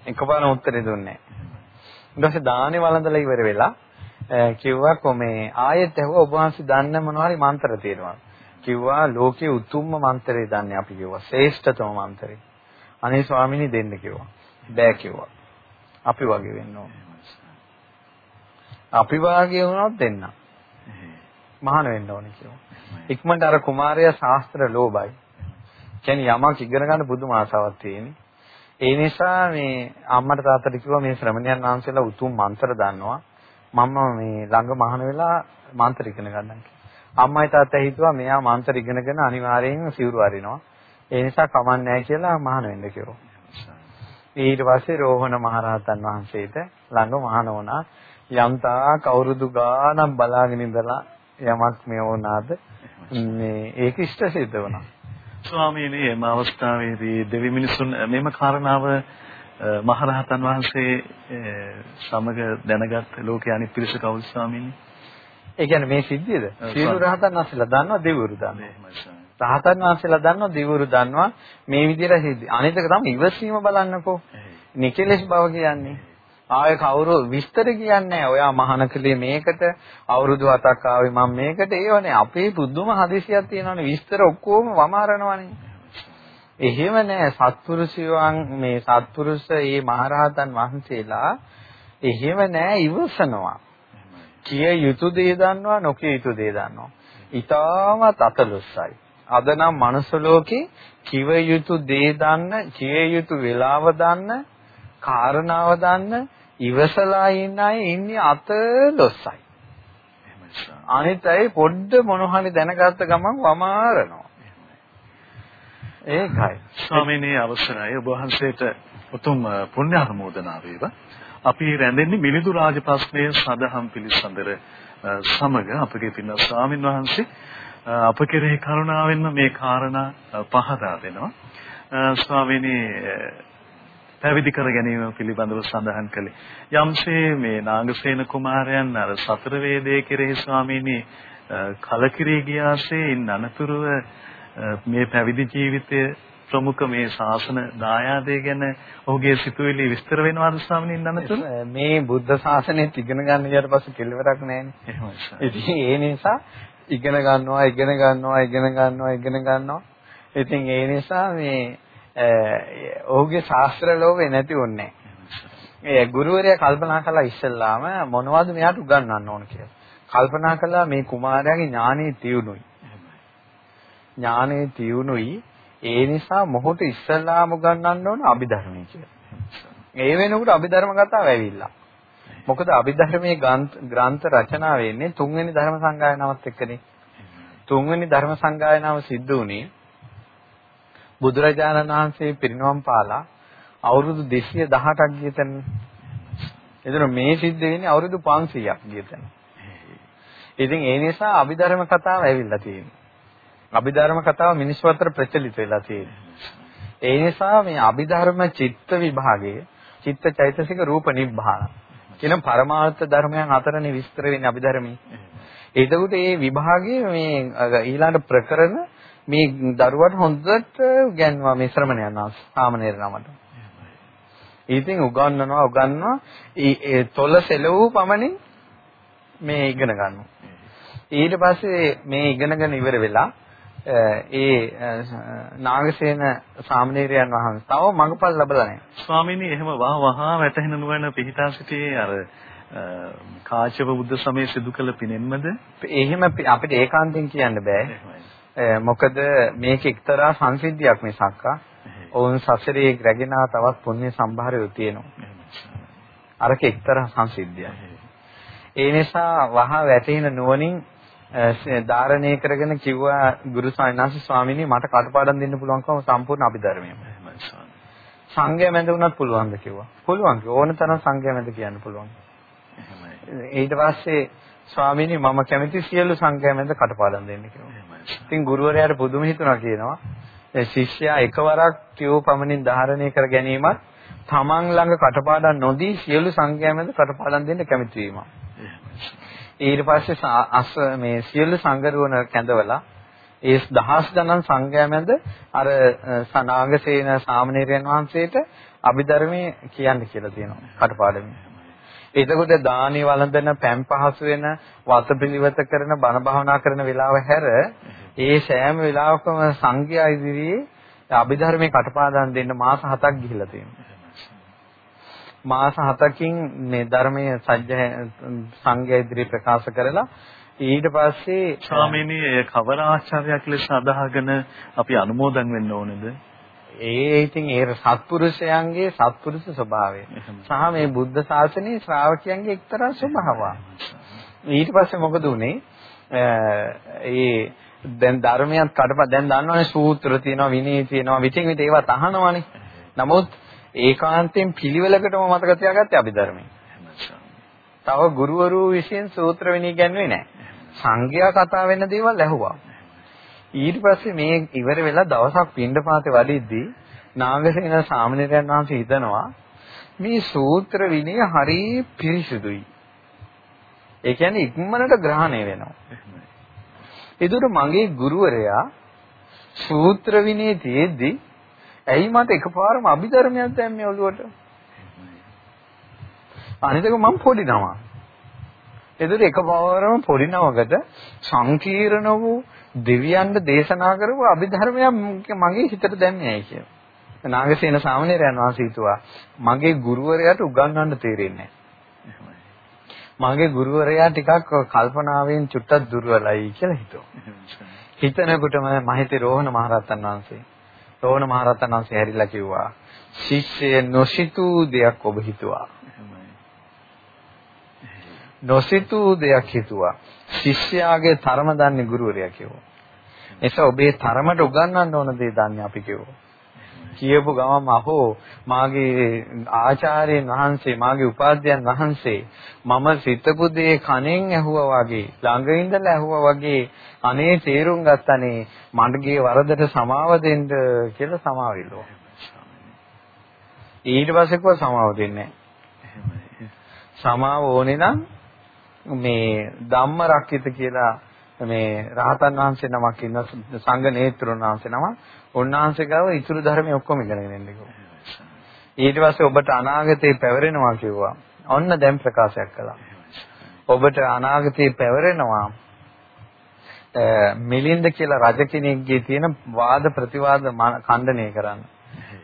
Speaker 2: එකපාරම උත්තරේ දුන්නේ නැහැ. ඊට පස්සේ දානේ වළඳලා ඉවර වෙලා කිව්වා කොමේ ආයෙත් ඇහුවා ඔබ වහන්සේ දන්න මොනවාරි මන්ත්‍ර තියෙනවා. කිව්වා ලෝකයේ උතුම්ම මන්ත්‍රය දන්නේ අපි කිව්වා. ශ්‍රේෂ්ඨතම මන්ත්‍රය. අනේ ස්වාමීනි දෙන්න කිව්වා. බෑ කිව්වා. අපි වගේ වෙන්න ඕන. අපි වාගේ වුණොත් දෙන්න. මහාන වෙන්න ඕනේ කිව්වා. ඉක්මනට අර කුමාරයා ශාස්ත්‍ර ලෝභයි. කියන්නේ යමක් ඉගෙන ගන්න පුදුම ආසාවක් තියෙන්නේ. ඒ නිසා මේ අම්මට තාත්තට කිව්වා මේ ශ්‍රමණයන් වහන්සේලා උතුම් මන්ත්‍ර දන්නවා. මම මේ ළඟ මහාන වෙලා මන්ත්‍ර ඉගෙන ගන්නම් කියලා. අම්මයි තාත්තයි හිතුවා මෙයා මන්ත්‍ර ඉගෙනගෙන අනිවාර්යෙන් සිවුරු අරිනවා. ඒ නිසා කමන්නේ නැහැ කියලා මහාන වෙන්න කිව්වා. ඊට පස්සේ රෝහණ මහරහතන් වහන්සේට ළඟ මහාන වුණා. යම්තා කවුරුදු ගානම් බලාගෙන ඉඳලා යමක් මේ වුණාද මේ ඒක ඉෂ්ට සිද්ධ වුණා.
Speaker 1: ස්වාමීනි මේ අවස්ථාවේදී දෙවි මිනිසුන් මෙම කාරණාව මහරහතන් වහන්සේ සමග දැනගත් ලෝකයේ අනිත් පිරිස කවුද ස්වාමීනි?
Speaker 2: ඒ කියන්නේ මේ සිද්ධියද? සියලු රහතන් වහන්සේලා දන්නවා දෙවිවරු දන්නවා. රහතන් වහන්සේලා දන්නවා දෙවිවරු දන්නවා. මේ විදිහට සිද්ධි. අනිත් එක තමයි ඉවසීම බලන්නකෝ. නිකලෙස් බව කියන්නේ. ආයේ කවුරු විස්තර කියන්නේ ඔයා මහාන කලේ මේකට අවුරුදු 7ක් ආවේ මම මේකට. ඒවනේ අපේ පුදුම හදිසියක් තියෙනවනේ. විස්තර ඔක්කොම වමාරනවනේ. එහෙම නෑ සත්පුරුෂයන් මේ සත්පුරුෂ මේ මහරහතන් වහන්සේලා එහෙම නෑ ඉවසනවා කිය යුතු දේ දන්නවා නොකිය යුතු දේ දන්නවා ඊටමත් අතලොස්සයි අද නම් මනුස්ස ලෝකේ කිව යුතු දේ දන්න කිය යුතු වේලාව දන්න කාරණාව දන්න ඉවසලා ඉන්න අය ඉන්නේ අතලොස්සයි. අනිත් අය පොඩ්ඩ මොන හරි දැනගත්ත ගමන් වමාරනවා. ඒකයි.
Speaker 1: ස්වාමීනි අවසරයි ඔබ වහන්සේට උතුම් පුණ්‍ය අනුමෝදනා වේවා. අපි රැඳෙන්නේ මිලිඳු රාජපක්ෂයේ සදහම් පිළිසඳර සමග අපගේ පින්න ස්වාමින් වහන්සේ අප කෙරෙහි කරුණාවෙන්ම මේ කාරණා පහදා දෙනවා. ස්වාමීනි පැවිදි කර ගැනීම පිළිබඳව සඳහන් කළේ. යම්සේ මේ නාගසේන කුමාරයන් අර සතර වේදයේ කෙරෙහි ස්වාමීනි කලකිරී ගියාසේ ඉන් අනතුරුව මේ පැවිදි ජීවිතය ප්‍රමුඛ මේ ශාසන දායාදය ගැන ඔහුගේ සිතුවිලි විස්තර වෙනවාද ස්වාමීන් වහන්සේ
Speaker 2: මේ බුද්ධ ශාසනයත් ඉගෙන ගන්න ඊට පස්සේ කෙලවරක් නැහැනේ.
Speaker 1: එහෙමයි
Speaker 2: ඒ නිසා ඉගෙන ගන්නවා ඉගෙන ගන්නවා ඉගෙන ගන්නවා ඉගෙන ගන්නවා. ඉතින් ඒ නිසා මේ ඔහුගේ ශාස්ත්‍ර ලෝභය නැති වුණේ ඒ ගුරුවරයා කල්පනා කළා ඉස්සෙල්ලාම මොනවද මෙයාට උගන්වන්න ඕන කියලා. කල්පනා කළා මේ කුමාරයාගේ ඥානෙ තියුණුයි. ඥානෙ තියුණුයි ඒ නිසා මොහොත ඉස්සෙල්ලාම උගන්වන්න ඕන අභිධර්මයේ කියලා. ඒ වෙනකොට අභිධර්ම කතාව ඇවිල්ලා. මොකද අභිධර්මයේ ග්‍රන්ථ රචනා වෙන්නේ තුන්වෙනි ධර්ම සංගායනාවත් එක්කනේ. තුන්වෙනි ධර්ම සංගායනාව සිද්ධ වුණේ බුදුරජාණන් වහන්සේ පිරිනවම් පාලා අවුරුදු 218ක් ගිය තැන. එතන මේ සිද්ධ වෙන්නේ අවුරුදු 500ක් ගිය තැන. ඉතින් ඒ නිසා අභිධර්ම කතාව ඇවිල්ලා තියෙනවා. අභිධර්ම කතාව මිනිස්සු අතර ප්‍රචලිත වෙලා තියෙනවා. ඒ නිසා මේ අභිධර්ම චිත්ත විභාගයේ චිත්ත චෛතසික රූප නිබ්බාන කියන පරමාර්ථ ධර්මයන් අතරනේ විස්තර වෙන්නේ අභිධර්මයේ. එතකොට මේ විභාගයේ මේ ඊළඟ ප්‍රකරණ මේ දරුවට හොඳට උගන්වනවා මේ ශ්‍රමණයන් වහන්සේ සාමණේර නමට. ඉතින් උගන්වනවා උගන්වනවා ඒ තොල සෙලවූ පමණින් මේ ඉගෙන ගන්නවා. ඊට පස්සේ මේ ඉගෙනගෙන ඉවර වෙලා ඒ නාගසේන සාමණේරයන් වහන්සේ තව මඟපල් ලැබලා නැහැ.
Speaker 1: ස්වාමීනි එහෙම වහ වහා වැටහෙන නුවණ පිහිටා සිටියේ අර කාශ්‍යප බුද්ධ සමයේ සිදු කළ පිනෙන්මද?
Speaker 2: එහෙම අපිට ඒකාන්තයෙන් කියන්න බෑ. මොකද මේක එක්තරා සංසිද්ධියක් මිසක්කා ඔවුන් සසරේ රැගෙන තවත් පුණ්‍ය සම්භාරය තියෙනවා. අරක එක්තරා සංසිද්ධියක්. ඒ නිසා වහ වැටෙන නුවණින් ධාරණය කරගෙන කිව්වා ගුරු සායනාස ස්වාමීනි මට කටපාඩම් දෙන්න පුළුවන්කම සම්පූර්ණ අභිධර්මයම. සංඝයා මැද වුණත් පුළුවන්ද කිව්වා. පුළුවන්. ඕන තරම් සංඝයා මැද කියන්න පුළුවන්. ඊට පස්සේ ස්වාමීනි මම කැමති සියලු සංඝයා මැද කටපාඩම් දෙන්න කිව්වා. ඉතින් ගුරුවරයාට පුදුම හිතුණා කියනවා. ඒ ශිෂ්‍යයා එකවරක් කියෝ පමණින් ධාරණය කර ගැනීමත් තමන් ළඟ කටපාඩම් නොදී සියලු සංඝයා මැද කටපාඩම් දෙන්න කැමති වීම. ඊට පස්සේ අස මේ සියලු සංගරුවන කැඳවලා ඒ දහස් ගණන් සංඝයා මැද අර සනාගසේන සාමණේරයන් වහන්සේට අභිධර්මයේ කියන්න කියලා තියෙනවා කටපාඩමේ. එතකොට දානි වළඳන පෑම් පහසු වෙන වතපිලිවෙත කරන බණ භාවනා කරන වෙලාව හැර ඒ සෑම වෙලාවකම සංඝයා ඉදිරියේ අභිධර්මයේ කටපාඩම් දෙන්න මාස 7ක් ගිහිලා තියෙනවා. මාස 7කින් මේ ධර්මයේ සත්‍ය සංඝයා ඉදිරියේ ප්‍රකාශ කරලා ඊට පස්සේ
Speaker 1: ස්වාමීනි කවර ආචාර්යයක් ලෙස අදහගෙන අපි අනුමෝදන් වෙන්න ඕනේද?
Speaker 2: ඒ ඉතින් ඒ සත්පුරුෂයන්ගේ සත්පුරුෂ ස්වභාවය. සහ මේ බුද්ධ ශාසනයේ ශ්‍රාවකයන්ගේ එක්තරා ස්වභාවයක්. ඊට පස්සේ මොකද උනේ? ඒ දැන් ධර්මයක් කඩප දැන් දන්නවනේ සූත්‍ර තියෙනවා විනය තියෙනවා විචින් විත ඒවා තහනවනේ. නමුත් ඒකාන්තයෙන් පිළිවෙලකටම මතක තියාගත්තේ අභිධර්මයේ. තව ගුරුවරු විසින් සූත්‍ර විනය ඉගෙනුවේ නැහැ. සංඝයා කතා වෙන දේවල් ඇහුවා. ඊට පස්සේ මේ ඉවර වෙලා දවසක් පින්ඩපාතේ වඩිද්දී නාගසේන සාමණේරයන් වහන්සේ හිතනවා මේ සූත්‍ර විනය හරි පිරිසුදුයි. ඒ කියන්නේ ඉක්මනට ග්‍රහණය වෙනවා. ඒකට මගේ ගුරුවරයා සූත්‍ර විනය තියේදී ඇයි මට එකපාරම අභිධර්මයක් දැම්මේ ඔළුවට? අනිතක මම පොඩි නමක්. ඒතර එකපාරම පොඩි නමකට සංකීර්ණ වූ දෙවියන්ට දේශනා කරපු අභිධර්මයක් මගේ හිතට දැම්මේ ඇයි කියලා. නාගසේන සාමණේරයන් වහන්සේ හිතුවා මගේ ගුරුවරයාට උගන්වන්න තේරෙන්නේ. මගේ ගුරුවරයා ටිකක් කල්පනාවෙන් චුට්ටක් දුර්වලයි කියලා හිතුවා. හිතනකොටම මහිතේ රෝහණ මහරහතන් වහන්සේ රෝහණ මහරහතන් වහන්සේ හැරිලා කිව්වා ශිෂ්‍ය නොසිතූ දෙයක් ඔබ හිතුවා. නොසිතූ දෙයක් හිතුවා. ශිෂ්‍යයාගේ තරම දන්නේ ගුරුවරයා කිව්වා. එසේ ඔබේ තරමට උගන්වන්න ඕන දේ දන්නේ අපි කිව්වා. කියපු ගමම අහෝ මාගේ ආචාර්යයන් වහන්සේ මාගේ උපාධ්‍යයන් වහන්සේ මම සිතපු දේ කණෙන් ඇහුවා වගේ ළඟ ඉඳලා ඇහුවා වගේ අනේ තේරුම් ගත්තනේ මඩගේ වරදට සමාව දෙන්න කියලා සමාවිල්ලෝ. ඊට පස්සේ කව සමාව දෙන්නේ සමාව ඕනේ නම් මේ ධම්ම රක්කිත කියලා මේ රහතන් වහන්සේ නමක් ඉන්න සංඝ නේත්‍රුන් වහන්සේ නම උන්වහන්සේ ගාව ඉතුරු ධර්මයේ ඔක්කොම ඉගෙනගෙන ඉන්න කිව්වා. ඊට පස්සේ ඔබට අනාගතේ පැවරෙනවා කිව්වා. ඔන්න දැන් ප්‍රකාශයක් කළා. ඔබට අනාගතේ පැවරෙනවා මිලින්ද කියලා රජ කෙනෙක්ගේ තියෙන වාද ප්‍රතිවාද ඛණ්ඩනය කරන්න.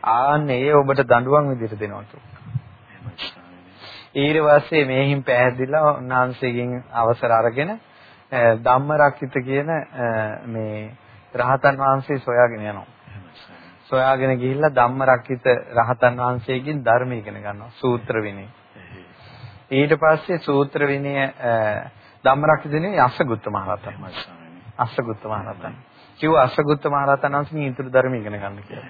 Speaker 2: ආන්නේ ඒ ඔබට දඬුවම් විදිහට දෙනවා ඊට පස්සේ මේහින් පැහැදිලා උන්වහන්සේගෙන් අවසර අරගෙන ධම්මරක්කිත කියන මේ රහතන් වහන්සේ සොයාගෙන යනවා. සොයාගෙන ගිහිල්ලා ධම්මරක්කිත රහතන් වහන්සේගෙන් ධර්ම ඉගෙන ගන්නවා සූත්‍ර විනය. ඊට පස්සේ සූත්‍ර විනය ධම්මරක්කිතනේ අස්සගුත්ත මහරහතන් වහන්සේ. අස්සගුත්ත මහරහතන්. කිව්ව අස්සගුත්ත මහරහතන් වහන්සේ ඊතුරු ධර්ම ඉගෙන ගන්න කියලා.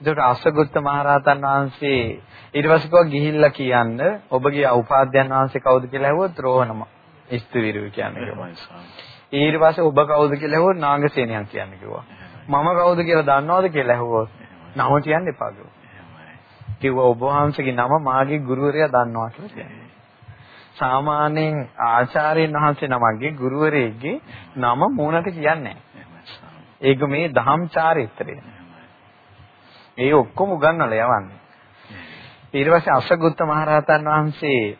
Speaker 2: ඒකට අස්සගුත්ත මහරහතන් වහන්සේ ඊට පස්සේ කිව්වා ගිහිල්ලා කියන්න ඔබගේ උපාධ්‍යයන් වහන්සේ කවුද කියලා ඇහුවොත් රෝහණම ස්ත්‍රීවිරු කියන්නේ කිව්වා. ඊට පස්සේ ඔබ කවුද කියලා ඇහුවොත් නාගසේනයන් කියන්නේ කිව්වා. මම කවුද කියලා දන්නවද කියලා ඇහුවොත් නම කියන්න එපා කිව්වා. කිව්වා ඔබ වහන්සේගේ නම මාගේ ගුරුවරයා දන්නවා කියලා කියන්නේ. සාමාන්‍යයෙන් ආචාර්යයන් වහන්සේ නමක්ගේ ගුරුවරයෙක්ගේ නම මූණට කියන්නේ ඒක මේ දහම් චාරිත්‍රය. ඒ ඔක්කොම උගන්වලා යවන්නේ. ඊට පස්සේ අසගුත්ත මහරහතන් වහන්සේ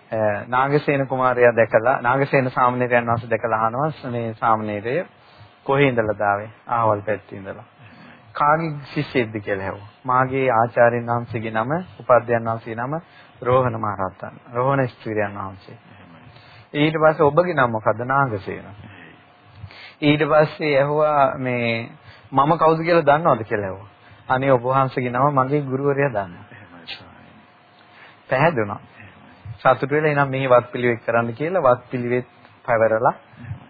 Speaker 2: නාගසේන කුමාරයා දැකලා නාගසේන සාමණේරයන් වහන්සේ දැකලා අහනවා මේ සාමණේරය කොහේ ඉඳලාද ආවේ? ආවල් පැත්තේ ඉඳලා. කාගේ ශිෂ්‍යයෙක්ද කියලා ඇහුවා. මාගේ ආචාර්යන් වහන්සේගේ නම, උපාධ්‍යයන් වහන්සේගේ නම රෝහණ මහරහතන්. රෝහණ ස්ත්‍රීයන් වහන්සේ. ඊට පස්සේ ඔබගේ නම මොකද්ද? නාගසේන. ඊට පස්සේ ඇහුවා මේ මම කවුද කියලා දන්නවද කියලා ඇහුවා. අනේ ඔබ වහන්සේගේ නම මගේ ගුරුවරයා දන්නවා. පැහැදුනා. සතුට වෙලා එනම් මේ වත් පිළිවෙත් කරන්න කියලා වත් පිළිවෙත් පැවරලා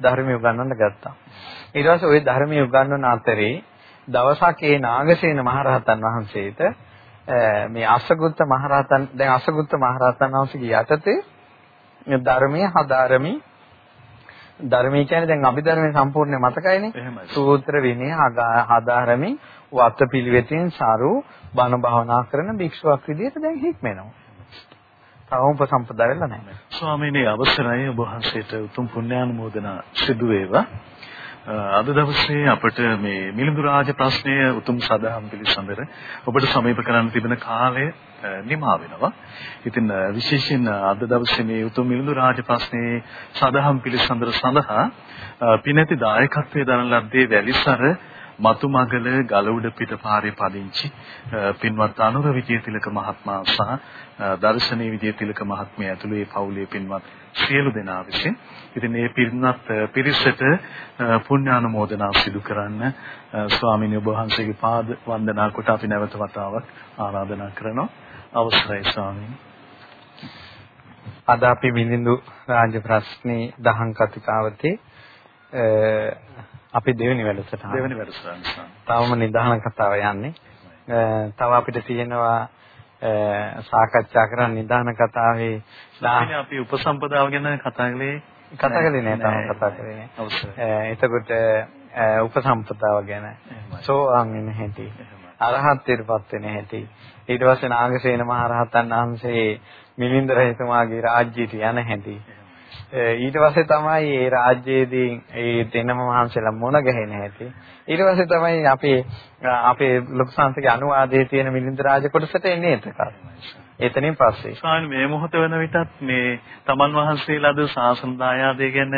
Speaker 2: ධර්මය උගන්වන්න ගත්තා. ඊට පස්සේ ওই ධර්මය උගන්වන අතරේ දවසක් ඒ නාගසේන මහරහතන් වහන්සේට මේ අසගුත්ත මහරහතන් දැන් අසගුත්ත මහරහතන් වහන්සේගේ යටතේ ධර්මයේ හදාරමි. ධර්මයේ කියන්නේ දැන් අභිධර්මයේ සම්පූර්ණ මතකයිනේ. සූත්‍ර විනය හදාරමි. වත්පිළිවෙතින් සාරු බණ භාවනා කරන භික්ෂුවක් විදිහට දැන් හික්මෙනවා තවම උපසම්පදා වෙලා නැහැ.
Speaker 1: ස්වාමීනි අවසරයි ඔබ වහන්සේට උතුම් පුණ්‍යානුමෝදනා සිදු වේවා. අද දවසේ අපට මේ මිලිඳු රාජ ප්‍රශ්නය උතුම් සදාම් පිළිසඳර ඔබට සමීප කරන්න තිබෙන කාලය නිමා වෙනවා. ඉතින් විශේෂයෙන් අද දවසේ මේ උතුම් මිලිඳු රාජ ප්‍රශ්නයේ සදාම් පිළිසඳර සඳහා පිනැති දායකත්වයේ දරන ලද්දේ වැලිසර මතුමගල ගලඋඩ පිටපාරේ පදිංචි පින්වත් අනුර විජේතිලක මහත්මයා සහ දර්ශනී විජේතිලක මහත්මිය ඇතුළු ඒ පවුලේ පින්වත් සියලු දෙනා විසින්. ඉතින් මේ පින්වත් පිරිසට පුණ්‍යානුමෝදනා සිදු කරන්න ස්වාමීන් වහන්සේගේ පාද වන්දනා කොට අපි නැවත වතාවක් ආරාධනා කරනවා. අවසරයි ස්වාමීන්.
Speaker 2: අද අපි මිලිඳු රාජ ප්‍රශ්නේ දහම් කතිකාවතේ අපි දෙවෙනි වැඩසටහන.
Speaker 1: දෙවෙනි වැඩසටහන.
Speaker 2: තවම නිදාන කතාව යන්නේ. තව අපිට තියෙනවා සාකච්ඡා කරන්න නිදාන කතාවේ
Speaker 1: දාන්නේ අපි උපසම්පදාව ගැන කතා කළේ
Speaker 2: කතා කළේ නෑ තාම කතා කරේ නෑ. එතකොට උපසම්පදාව ගැන සෝවාන් වෙන හැටි අරහත්ත්වයටපත් වෙන හැටි ඊට පස්සේ නාගසේන මහ රහතන් වහන්සේ මිලින්ද රජතුමාගේ රාජ්‍යයට යන හැටි ඊට පස්සේ තමයි මේ රාජ්‍යයේදී ඒ දෙනම මහන්සලා මොන ගහන හැටි. ඊට පස්සේ තමයි අපේ අපේ ලොකු සංසගේ අනුවාදයේ තියෙන මිලින්ද රාජ කොටසට එන්නේ එතකල් එතනින් පස්සේ.
Speaker 1: ස්වාමී මේ මොහොත වෙන විටත් මේ තමන් වහන්සේලාද ශාසන දායාදය ගැන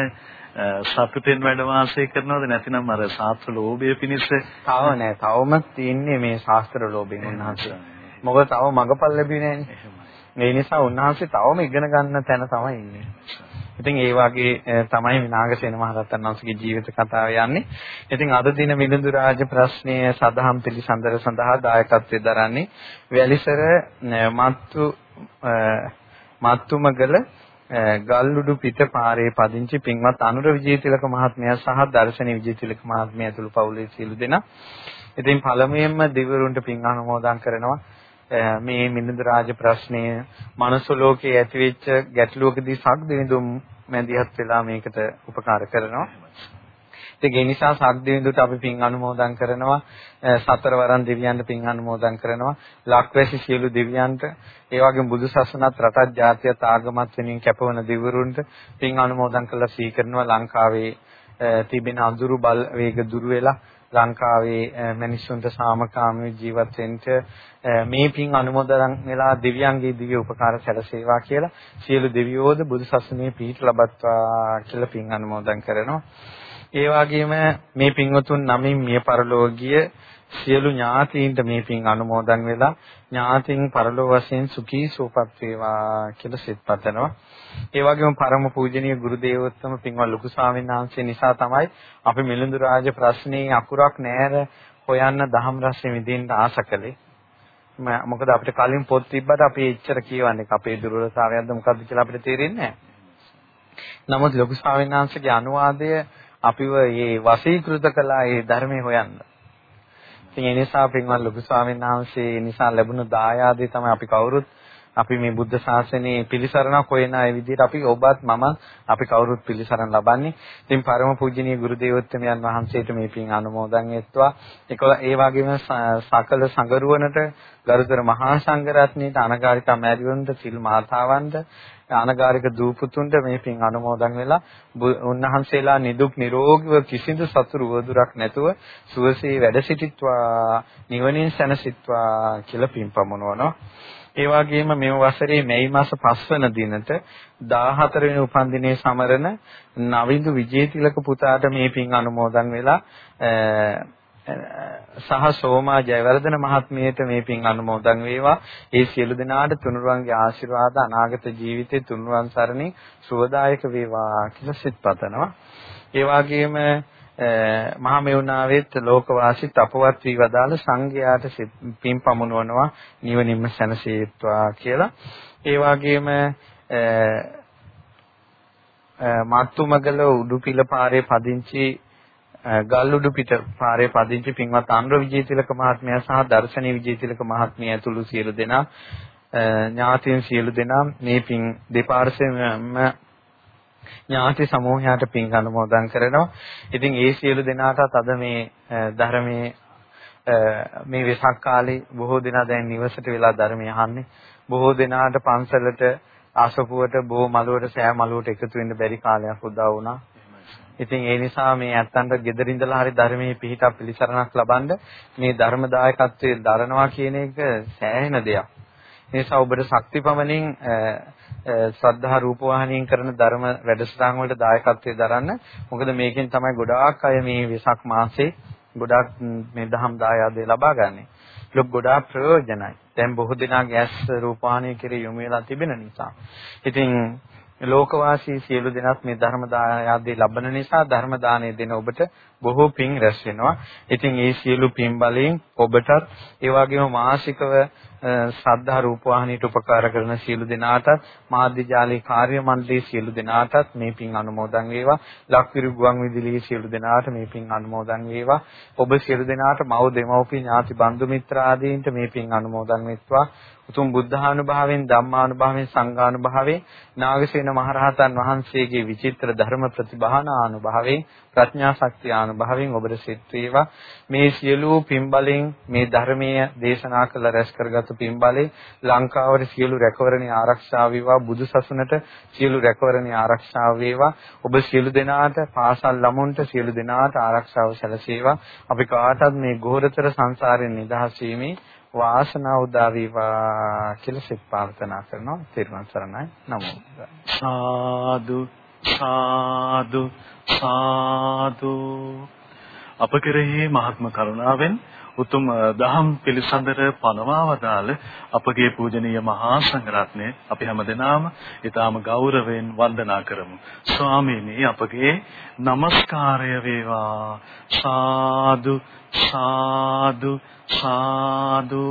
Speaker 1: සතුටෙන් වැඩ වාසය කරනවද? නැතිනම් අර ශාස්ත්‍ර ලෝභය පිණිස?
Speaker 2: තව නෑ. තවම තියෙන්නේ මේ ශාස්ත්‍ර ලෝභයෙන් උන්වහන්සේ. මොකද තව මගපල් ලැබුණේ නෑනේ ඒ නිසා උන්වහන්සේ තවම ඉගෙන ගන්න තැන තමයි ඉන්නේ ඉතින් ඒ වගේ තමයි විනාගසේන මහරහතන් වහන්සේගේ ජීවිත කතාව යන්නේ. ඉතින් අද දින මිලිඳු රාජ ප්‍රශ්නය සදහම් පිළිසඳර සඳහා දායකත්වයෙන් දරන්නේ වැලිසර මත්තු මත්තුමගල ගල්ලුඩු පිට පාරේ පදිංචි පින්වත් අනුර විජේතිලක මහත්මයා සහ දර්ශනී විජේතිලක මහත්මිය ඇතුළු පවුලේ සියලු දෙනා. ඉතින් පළමුවෙන්ම දිවුරුන්ට පින් අනුමෝදන් කරනවා. මේ මිලිඳු රාජ ප්‍රශ්නය මනස ලෝකයේ ඇතිවෙච්ච ගැටලුවකදී සක්දිවිඳුම් මැදිහත් වෙලා මේකට උපකාර කරනවා. ඉතින් ඒ නිසා සක්දිවිඳුට අපි පින් අනුමෝදන් කරනවා. සතරවරන් දෙවියන්ට පින් අනුමෝදන් කරනවා. ලක්වැසි සියලු දෙවියන්ට ඒ වගේම බුදුසසුනත් රටත් ජාතියත් ආගමත් වෙනින් කැපවන දිවුරුන්ට පින් අනුමෝදන් කරලා සීකරනවා ලංකාවේ තිබෙන අඳුරු බල වේග දුර වෙලා ලංකාවේ මිනිස්සුන්ට සාමකාමී ජීවත් වෙන්න මේ පින් අනුමೋದන් වෙලා දෙවියන්ගේ දිව්‍ය උපකාර සැලසේවා කියලා සියලු දෙවියෝද බුදුසසුනේ පිහිට ලබත්වා කියලා පින් අනුමෝදන් කරනවා. ඒ වගේම මේ පින්වතුන් නමින් මිය පරලෝකීය සියලු ඥාතීන්ට මේ පින් අනුමෝදන් වෙලා ඥාතීන් පරලෝ වශයෙන් සුඛී සුවපත් වේවා කියලා සිත පතනවා. ඒ වගේම පරම පූජනීය ගුරු දේවෝත්තම පින්වත් ලොකු ස්වාමීන් වහන්සේ නිසා තමයි අපි මිලිඳු රාජ ප්‍රශ්නේ අකුරක් නැර හොයන්න දහම් රසයෙන් විඳින්න ආස කළේ. මොකද අපිට කලින් පොත් තිබ්බට අපි එච්චර කියවන්නේ අපේ දුර්වලතාවයක්ද මොකද්ද කියලා අපිට තේරෙන්නේ නැහැ. නමුත් ලොකු ස්වාමීන් වහන්සේගේ අනුවාදය අපිව මේ වසීකృత කළා මේ ධර්මයේ හොයන්න. ඉතින් ඒ නිසා පින්වත් ලොකු ස්වාමීන් වහන්සේ නිසා ලැබුණු දායාදේ තමයි අපි කවුරුත් අපි මේ බුද්ධ ශාසනයේ පිළිසරණක් හොයන ඒ විදිහට අපි ඔබත් මම අපි කවුරුත් පිළිසරණ ලබන්නේ. ඉතින් පරම පූජනීය ගුරු දේවෝත්තමයන් වහන්සේට මේ පින් අනුමෝදන් වෙත්වා. ඒක ඒ වගේම සකල සංගරුවනට ගරුතර මහා සංඝරත්නයට අනගාരികා මෑරිවරුන්ට සිල් මාතාවන්ට අනගාരിക දූපුතුන්ට මේ පින් අනුමෝදන් වෙලා උන්වහන්සේලා නිදුක් නිරෝගීව කිසිදු සතුරු වදුරක් නැතුව සුවසේ වැඩ සිටිත්වා නිවනින් සැනසෙත්වා කියලා පින් පමුණවනවා ඒ වගේම මේ වසරේ මැයි මාස 5 වන දිනට 14 වෙනි උපන්දිනයේ සමරන නවින්දු විජේතිලක පුතාට මේ පින් අනුමෝදන් වෙලා සහ සෝමා ජයවර්ධන මහත්මියට මේ පින් අනුමෝදන් වේවා. ඒ සියලු දෙනාට තුනුරුවන්ගේ ආශිර්වාද අනාගත ජීවිතේ තුනුරුවන් සරණේ සුවදායක වේවා කියලා සිත පතනවා. ඒ වගේම මහා මෙවුනාවෙත් ලෝකවාසීත් අපවත් වී වදාළ සංඝයාට පින් පමුණවනවා නිවනින්ම සැනසීත්වා කියලා. ඒ වගේම මාත්තුමගල උඩුපිල පාරේ පදිංචි ගල්උඩු පිට පාරේ පදිංචි පින්වත් අනුර විජේතිලක මහත්මයා සහ දර්ශනී විජේතිලක මහත්මිය ඇතුළු සියලු දෙනා ඥාතීන් සියලු දෙනා මේ පින් දෙපාර්ශ්වයම ඥාති සමූහයට පින් අනුමෝදන් කරනවා. ඉතින් ඒ සියලු දෙනාටත් අද මේ ධර්මයේ මේ වෙසක් කාලේ බොහෝ දෙනා දැන් නිවසට වෙලා ධර්මය අහන්නේ. බොහෝ දෙනාට පන්සලට ආසපුවට බොහෝ මළුවට සෑ මළුවට එකතු වෙන්න බැරි කාලයක් උදා වුණා. ඉතින් ඒ නිසා මේ ඇත්තන්ට gederindala hari ධර්මයේ පිහිටක් පිළිසරණක් ලබනද මේ ධර්මදායකත්වයේ දරනවා කියන එක සෑහෙන දෙයක්. ඒ නිසා ඔබට ශක්තිපමණින් ශ්‍රද්ධා රූපවාහිනියෙන් කරන ධර්ම වැඩසටහන් වලට දායකත්වයේ දරන්න. මොකද මේකෙන් තමයි ගොඩාක් අය මේ වෙසක් මාසේ ගොඩාක් මේ දහම් දායාදේ ලබා ගන්නෙ. ලොක් ගොඩාක් ප්‍රයෝජනයි. දැන් බොහෝ දෙනාගේ ඇස් රූපවාහිනිය කෙරේ යොමු වෙලා තිබෙන නිසා. ඉතින් ලෝකවාසී සියලු දෙනාත් මේ ධර්ම දායාදී ලබන නිසා ධර්ම දාණය දෙන ඔබට බොහෝ පින් රැස් වෙනවා. ඉතින් ඒ සියලු පින් බලයෙන් ඔබටත් ඒ වගේම මාසිකව ශ්‍රද්ධා රූපවාහිනියට උපකාර කරන සියලු දෙනාටත් මාධ්‍ය ජාලේ කාර්ය මණ්ඩලයේ සියලු දෙනාටත් මේ පින් අනුමෝදන් වේවා. ලක්විරු ගුවන් විදුලියේ සියලු දෙනාට මේ පින් අනුමෝදන් වේවා. ඔබ සියලු දෙනාට මව් දෙමව්පිය ඥාති බන්දු මිත්‍ර ආදීන්ට මේ පින් අනුමෝදන් වෙත්වා. උතුම් බුද්ධානුභාවයෙන් ධම්මානුභාවයෙන් සංඝානුභාවයෙන් නාගසේන මහරහතන් වහන්සේගේ විචිත්‍ර ධර්ම ප්‍රතිභානානුභාවයෙන් ප්‍රඥා ශක්තිය ආනුභාවයෙන් ඔබට සිත් වේවා. මේ සියලු පින්බලෙන් මේ ධර්මීය දේශනා කළ රැස් කරගත් පින්බලෙන් ලංකාවේ සියලු රැකවරණේ ආරක්ෂා වේවා. බුදුසසුනට සියලු රැකවරණේ ආරක්ෂා වේවා. ඔබ සියලු දෙනාට පාසල් ළමුන්ට සියලු දෙනාට ආරක්ෂාව සැලසේවා. අපි කාටත් මේ ගෝරතර සංසාරයෙන් නිදහස් වීමේ වාසනාව උදා වේවා කියලා සිත ප්‍රාර්ථනා කරනවා. තිරුවන් සරණයි. නමෝ
Speaker 1: සාදු සාදු. සාදු අප කෙරෙහි මහත්ම කරුණාවෙන් උතුම් දහම් පිළිසඳර පනවා වදාළ අපගේ පූජනීය මහා සංඝරත්නය අපි හැමදෙනාම ඊටාම ගෞරවයෙන් වන්දනා කරමු. ස්වාමීනි අපගේ নমස්කාරය වේවා. සාදු සාදු සාදු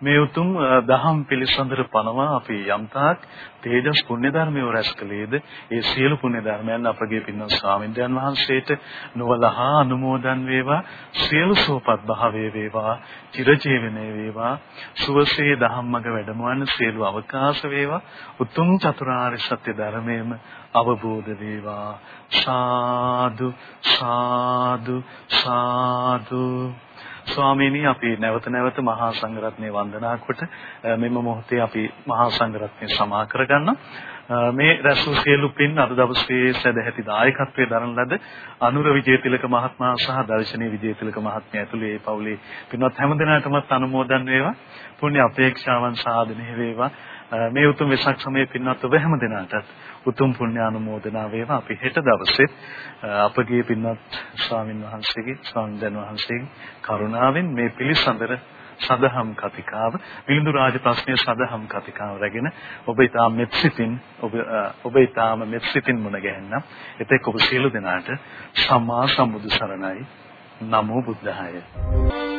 Speaker 1: මේ උතුම් දහම් පිළිසඳර පනවා අපි යම්තාක් තේජස් පුණ්‍ය ධර්මය රැස් කළේද ඒ සියලු පුණ්‍ය ධර්මයන් අපගේ පින්වත් ස්වාමින්දයන් වහන්සේට නොවලහා අනුමෝදන් වේවා සියලු සෝපත් භාවයේ වේවා චිරජීවනයේ වේවා සුවසේ ධම්මග වැඩමවන සියලු අවකාශ වේවා උතුම් චතුරාර්ය සත්‍ය ධර්මයේම අවබෝධ වේවා. සාදු සාදු සාදු. ස්වාමීනි අපි නැවත නැවත මහා සංඝරත්නය වන්දනා කොට මෙම මොහොතේ අපි මහා සංඝරත්නය සමා කරගන්න මේ රැසූ සියලු පින් අද දවසේ සදැහැති දායකත්වයේ දරන ලද අනුර විජේතිලක මහත්මයා සහ දර්ශනී විජේතිලක මහත්මිය ඇතුළේ ඒ පවුලේ පින්වත් හැමදෙනාටමත් අනුමෝදන් වේවා. පුණ්‍ය අපේක්ෂාවන් සාධනය වේවා. මේ උතුම් වෙසක් සමයේ පින්වත් ඔබ හැමදෙනාටත් උතුම් පුණ්‍යානුමෝදනා වේවා. අපි හෙට දවසේ අපගේ පින්වත් ස්වාමින් වහන්සේගේ ස්වාමීන් වහන්සේගේ කරුණාවෙන් මේ පිළිසඳර සදහම් කතිකාව විලිඳු රාජ ප්‍රශ්නයේ සදහම් කතිකාව රැගෙන ඔබ ඊටාම මෙත්සිතින් ඔබ ඔබ ඊටාම මෙත්සිතින් මුණ ගැහෙන්න එතෙක් ඔබ සියලු දෙනාට සම්මා සම්බුදු සරණයි. නමෝ බුද්ධාය.